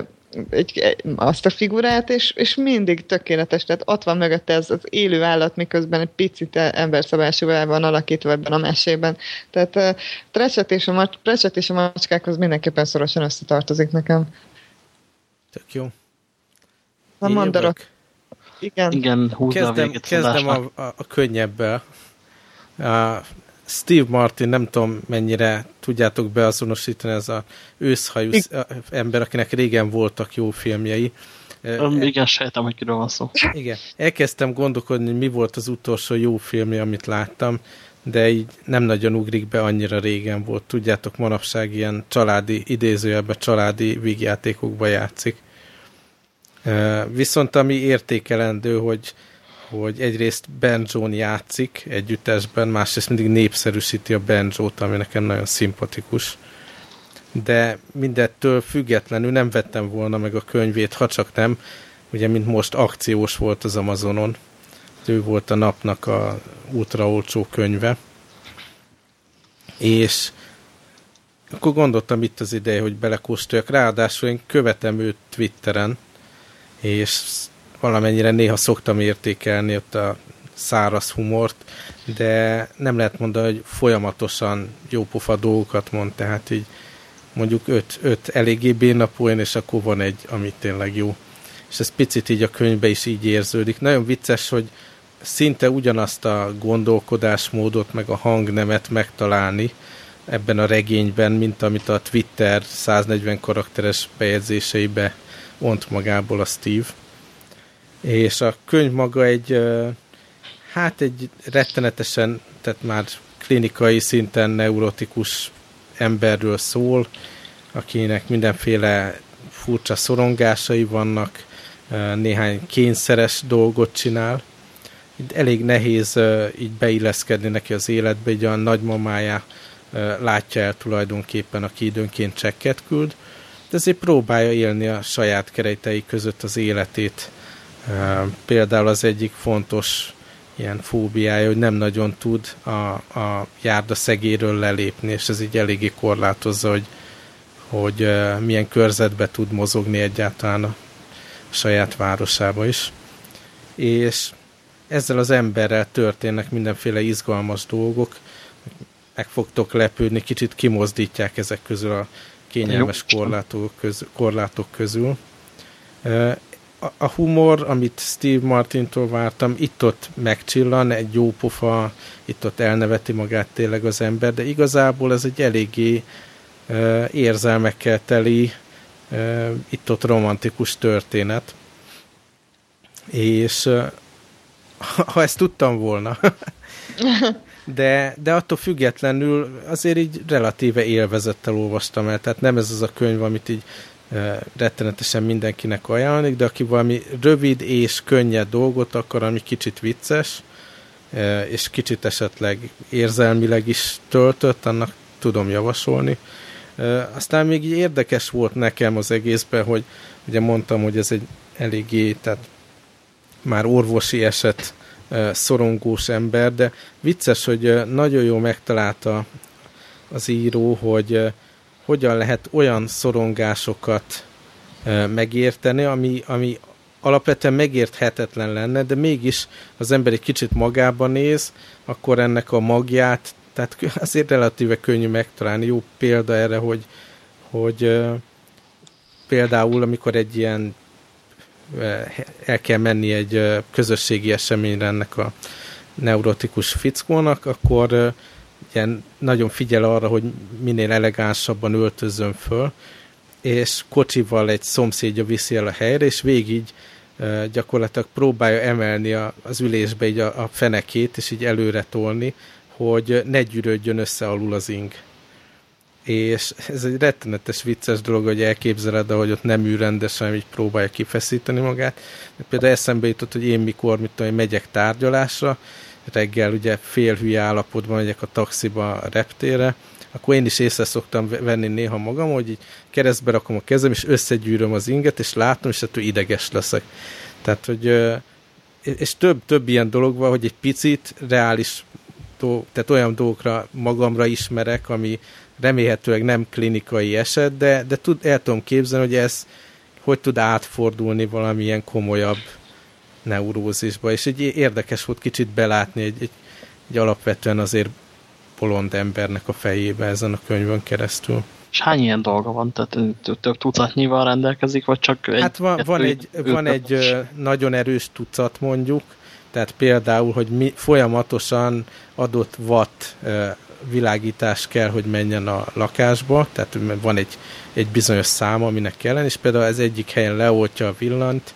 egy, azt a figurát, és, és mindig tökéletes, tehát ott van mögötte ez az élő állat, miközben egy picit emberszabásúvá van alakítva ebben a mesében. Tehát uh, és, a, Precset és a macskákhoz mindenképpen szorosan összetartozik nekem. Tök jó. A mandarok. Igen, Igen kezdem, a kezdem a, a, a könnyebbel. A Steve Martin, nem tudom mennyire tudjátok beazonosítani, ez a őszhajú ember, akinek régen voltak jó filmjei. Um, igen, sejtem, hogy kiről van szó. Igen. Elkezdtem gondolkodni, hogy mi volt az utolsó jó filmje, amit láttam, de így nem nagyon ugrik be, annyira régen volt. Tudjátok, manapság ilyen családi, idézőjelben családi vígjátékokba játszik. Viszont ami értékelendő, hogy, hogy egyrészt banjo játszik együttesben, másrészt mindig népszerűsíti a banjo-t, ami nekem nagyon szimpatikus. De mindettől függetlenül nem vettem volna meg a könyvét, ha csak nem, ugye mint most akciós volt az Amazonon. Ő volt a napnak a ultra olcsó könyve. És akkor gondoltam itt az ideje, hogy belekóstoljak. Ráadásul én követem őt Twitteren, és valamennyire néha szoktam értékelni ott a száraz humort, de nem lehet mondani, hogy folyamatosan jópofa dolgokat mond, tehát így mondjuk öt, öt eléggé béna poén, és akkor van egy, ami tényleg jó. És ez picit így a könyvbe is így érződik. Nagyon vicces, hogy szinte ugyanazt a gondolkodásmódot, meg a hangnemet megtalálni ebben a regényben, mint amit a Twitter 140 karakteres bejegyzéseibe ont magából a Steve. És a könyv maga egy, hát egy rettenetesen, tehát már klinikai szinten neurotikus emberről szól, akinek mindenféle furcsa szorongásai vannak, néhány kényszeres dolgot csinál. Itt elég nehéz így beilleszkedni neki az életbe, így a nagymamája látja el tulajdonképpen, aki időnként csekket küld, de ezért próbálja élni a saját keretei között az életét. Például az egyik fontos ilyen fóbiája, hogy nem nagyon tud a, a járda szegéről lelépni, és ez így eléggé korlátozza, hogy, hogy milyen körzetbe tud mozogni egyáltalán a saját városába is. És ezzel az emberrel történnek mindenféle izgalmas dolgok, meg fogtok lepődni, kicsit kimozdítják ezek közül a kényelmes korlátok, köz, korlátok közül. A humor, amit Steve Martintól vártam, itt-ott megcsillan, egy jó pofa, itt-ott elneveti magát tényleg az ember, de igazából ez egy eléggé érzelmekkel teli, itt-ott romantikus történet. És ha ezt tudtam volna, de, de attól függetlenül azért így relatíve élvezettel olvastam el, tehát nem ez az a könyv, amit így rettenetesen mindenkinek ajánlani, de aki valami rövid és könnyed dolgot akar, ami kicsit vicces, és kicsit esetleg érzelmileg is töltött, annak tudom javasolni. Aztán még így érdekes volt nekem az egészben, hogy ugye mondtam, hogy ez egy eléggé, tehát már orvosi eset szorongós ember, de vicces, hogy nagyon jó megtalálta az író, hogy hogyan lehet olyan szorongásokat megérteni, ami, ami alapvetően megérthetetlen lenne, de mégis az ember egy kicsit magába néz, akkor ennek a magját, tehát azért relatíve könnyű megtalálni. Jó példa erre, hogy, hogy például amikor egy ilyen el kell menni egy közösségi eseményre ennek a neurotikus fickónak, akkor ilyen nagyon figyel arra, hogy minél elegánsabban öltözzön föl, és kocsival egy szomszédja viszi el a helyre, és végig gyakorlatilag próbálja emelni az ülésbe így a fenekét, és így előre tolni, hogy ne gyűrődjön össze alul az ing. És ez egy rettenetes vicces dolog, hogy elképzeled, ahogy ott nem ül rendesen, így próbálja kifeszíteni magát. De például eszembe jutott, hogy én mikor, mit tudom, megyek tárgyalásra, reggel ugye fél hülye állapotban megyek a taxiba a reptére, akkor én is észre szoktam venni néha magam, hogy így keresztbe rakom a kezem, és összegyűröm az inget, és látom, és ettől ideges leszek. Tehát, hogy és több, több ilyen dolog van, hogy egy picit reális tehát olyan dolgokra magamra ismerek, ami remélhetőleg nem klinikai eset, de, de tud, el tudom képzelni, hogy ez hogy tud átfordulni valamilyen komolyabb neurózisba, és egy érdekes volt kicsit belátni egy, egy, egy alapvetően azért bolond embernek a fejébe ezen a könyvön keresztül. És hány ilyen dolga van? Tehát több tucatnyival rendelkezik, vagy csak egy... Hát van, van egy, van egy nagyon erős tucat mondjuk, tehát például, hogy mi folyamatosan adott watt világítás kell, hogy menjen a lakásba, tehát van egy, egy bizonyos szám, aminek kell és például ez egyik helyen leoltja a villant,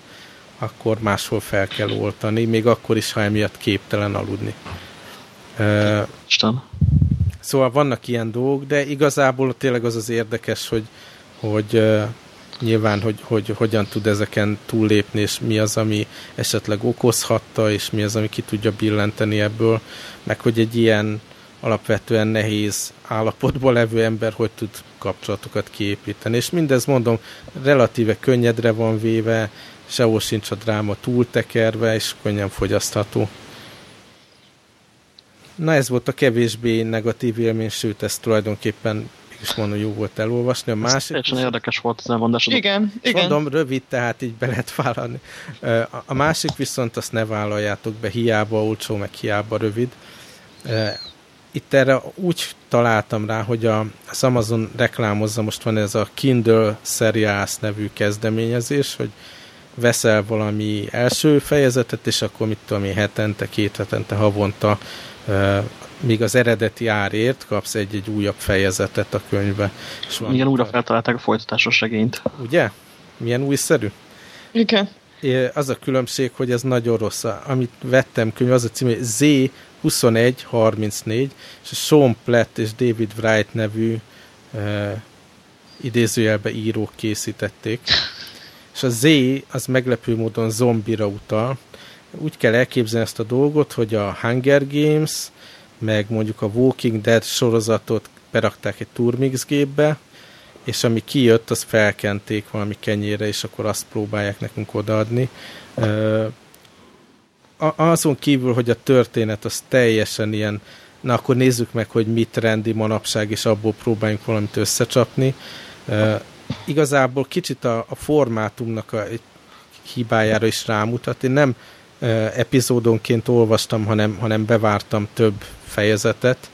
akkor máshol fel kell oltani, még akkor is, ha emiatt képtelen aludni. Isten. Szóval vannak ilyen dolgok, de igazából tényleg az az érdekes, hogy, hogy nyilván, hogy, hogy hogyan tud ezeken túllépni, és mi az, ami esetleg okozhatta, és mi az, ami ki tudja billenteni ebből, meg hogy egy ilyen alapvetően nehéz állapotban levő ember hogy tud kapcsolatokat kiépíteni. És mindez mondom, relatíve könnyedre van véve, sehol sincs a dráma túltekerve, és könnyen fogyasztható. Na ez volt a kevésbé negatív élmény, sőt ez tulajdonképpen is mondom, jó volt elolvasni. A másik... Teljesen érdekes volt az elmondásod. Igen, igen. Mondom, rövid, tehát így be lehet vállalni. A másik viszont azt ne vállaljátok be, hiába olcsó, meg hiába rövid. Itt erre úgy találtam rá, hogy a, az Amazon reklámozza, most van ez a Kindle Serials nevű kezdeményezés, hogy veszel valami első fejezetet, és akkor mit tudom én, hetente, két hetente, havonta míg az eredeti árért kapsz egy-egy újabb fejezetet a könyvbe. És van Igen, újra feltalálták a folytatásos regényt. Ugye? Milyen újszerű? Igen. Az a különbség, hogy ez nagyon rossz. Amit vettem könyv, az a cím, hogy Z2134, és a Sean Platt és David Wright nevű uh, idézőjelbe írók készítették. És a Z az meglepő módon zombira utal, úgy kell elképzelni ezt a dolgot, hogy a Hunger Games, meg mondjuk a Walking Dead sorozatot berakták egy Turmix gépbe, és ami kijött, azt felkenték valami kenyére, és akkor azt próbálják nekünk odaadni. Azon kívül, hogy a történet az teljesen ilyen, na akkor nézzük meg, hogy mit rendi manapság, és abból próbáljunk valamit összecsapni. Igazából kicsit a, a formátumnak a, hibájára is rámutat. Én nem epizódonként olvastam, hanem, hanem bevártam több fejezetet,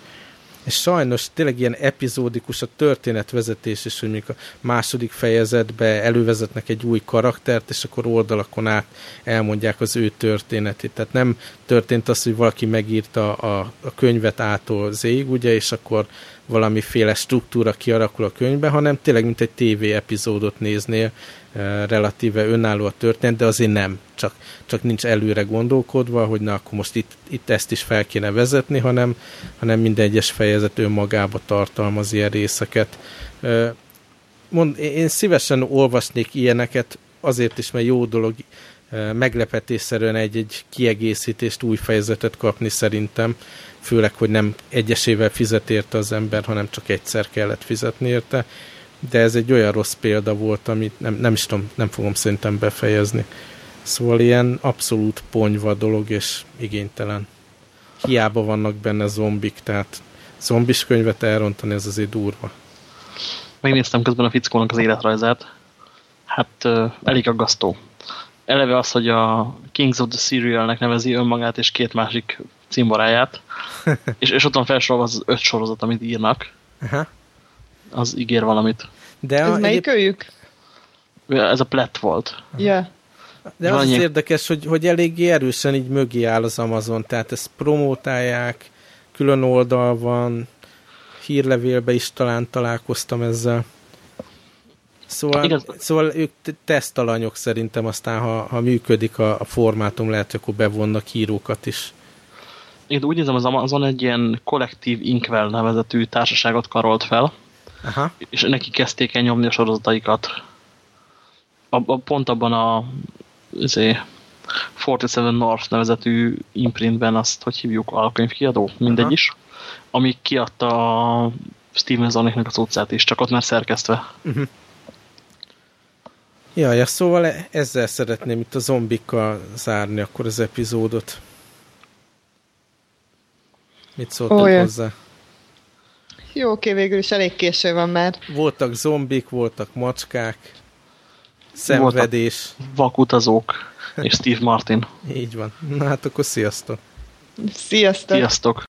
és sajnos tényleg ilyen epizódikus a történetvezetés is, hogy a második fejezetbe elővezetnek egy új karaktert, és akkor oldalakon át elmondják az ő történetét. Tehát nem történt az, hogy valaki megírta a, a könyvet ától zég, ugye, és akkor valamiféle struktúra kialakul a könyvbe, hanem tényleg mint egy TV epizódot néznél, relatíve önálló a történet, de azért nem, csak, csak nincs előre gondolkodva, hogy na akkor most itt, itt ezt is fel kéne vezetni, hanem, hanem minden egyes fejezet önmagába tartalmaz ilyen részeket. Mond, én szívesen olvasnék ilyeneket, azért is, mert jó dolog meglepetésszerűen egy-egy kiegészítést, új fejezetet kapni szerintem, főleg, hogy nem egyesével fizet érte az ember, hanem csak egyszer kellett fizetni érte de ez egy olyan rossz példa volt, amit nem, nem is tudom, nem fogom szerintem befejezni. Szóval ilyen abszolút ponyva dolog, és igénytelen. Hiába vannak benne zombik, tehát zombis könyvet elrontani, ez azért durva. Megnéztem közben a fickónak az életrajzát. Hát uh, elég aggasztó. Eleve az, hogy a Kings of the Serialnek nevezi önmagát és két másik címbaráját, és, és ott van felsorolva az öt sorozat, amit írnak. Aha az ígér valamit. De Ez a, melyik őjük? Ez a Platt volt. Yeah. De az, az érdekes, hogy, hogy eléggé erősen így mögé áll az Amazon, tehát ezt promótálják, külön oldal van, hírlevélbe is talán találkoztam ezzel. Szóval, Igaz. szóval ők tesztalanyok szerintem, aztán ha, ha működik a, a formátum, lehet, hogy akkor bevonnak hírókat is. Én úgy nézem, az Amazon egy ilyen kollektív Inkwell nevezetű társaságot karolt fel, Aha. és neki kezdték el nyomni a sorozataikat. A, a, pont abban a azért, 47 North nevezetű imprintben azt, hogy hívjuk, alkönyvkiadó, mindegy Aha. is, ami kiadta a Steven Zoniknak az utcát is, csak ott már szerkesztve. Jaj, ja, szóval e- ezzel szeretném itt a zombikkal zárni akkor az epizódot. Mit szóltak Olyan. hozzá? Jó, oké, végül is elég késő van már. Voltak zombik, voltak macskák, szenvedés. Vakutazók és Steve Martin. Így van. Na hát akkor sziasztok. Sziasztok! Sziasztok!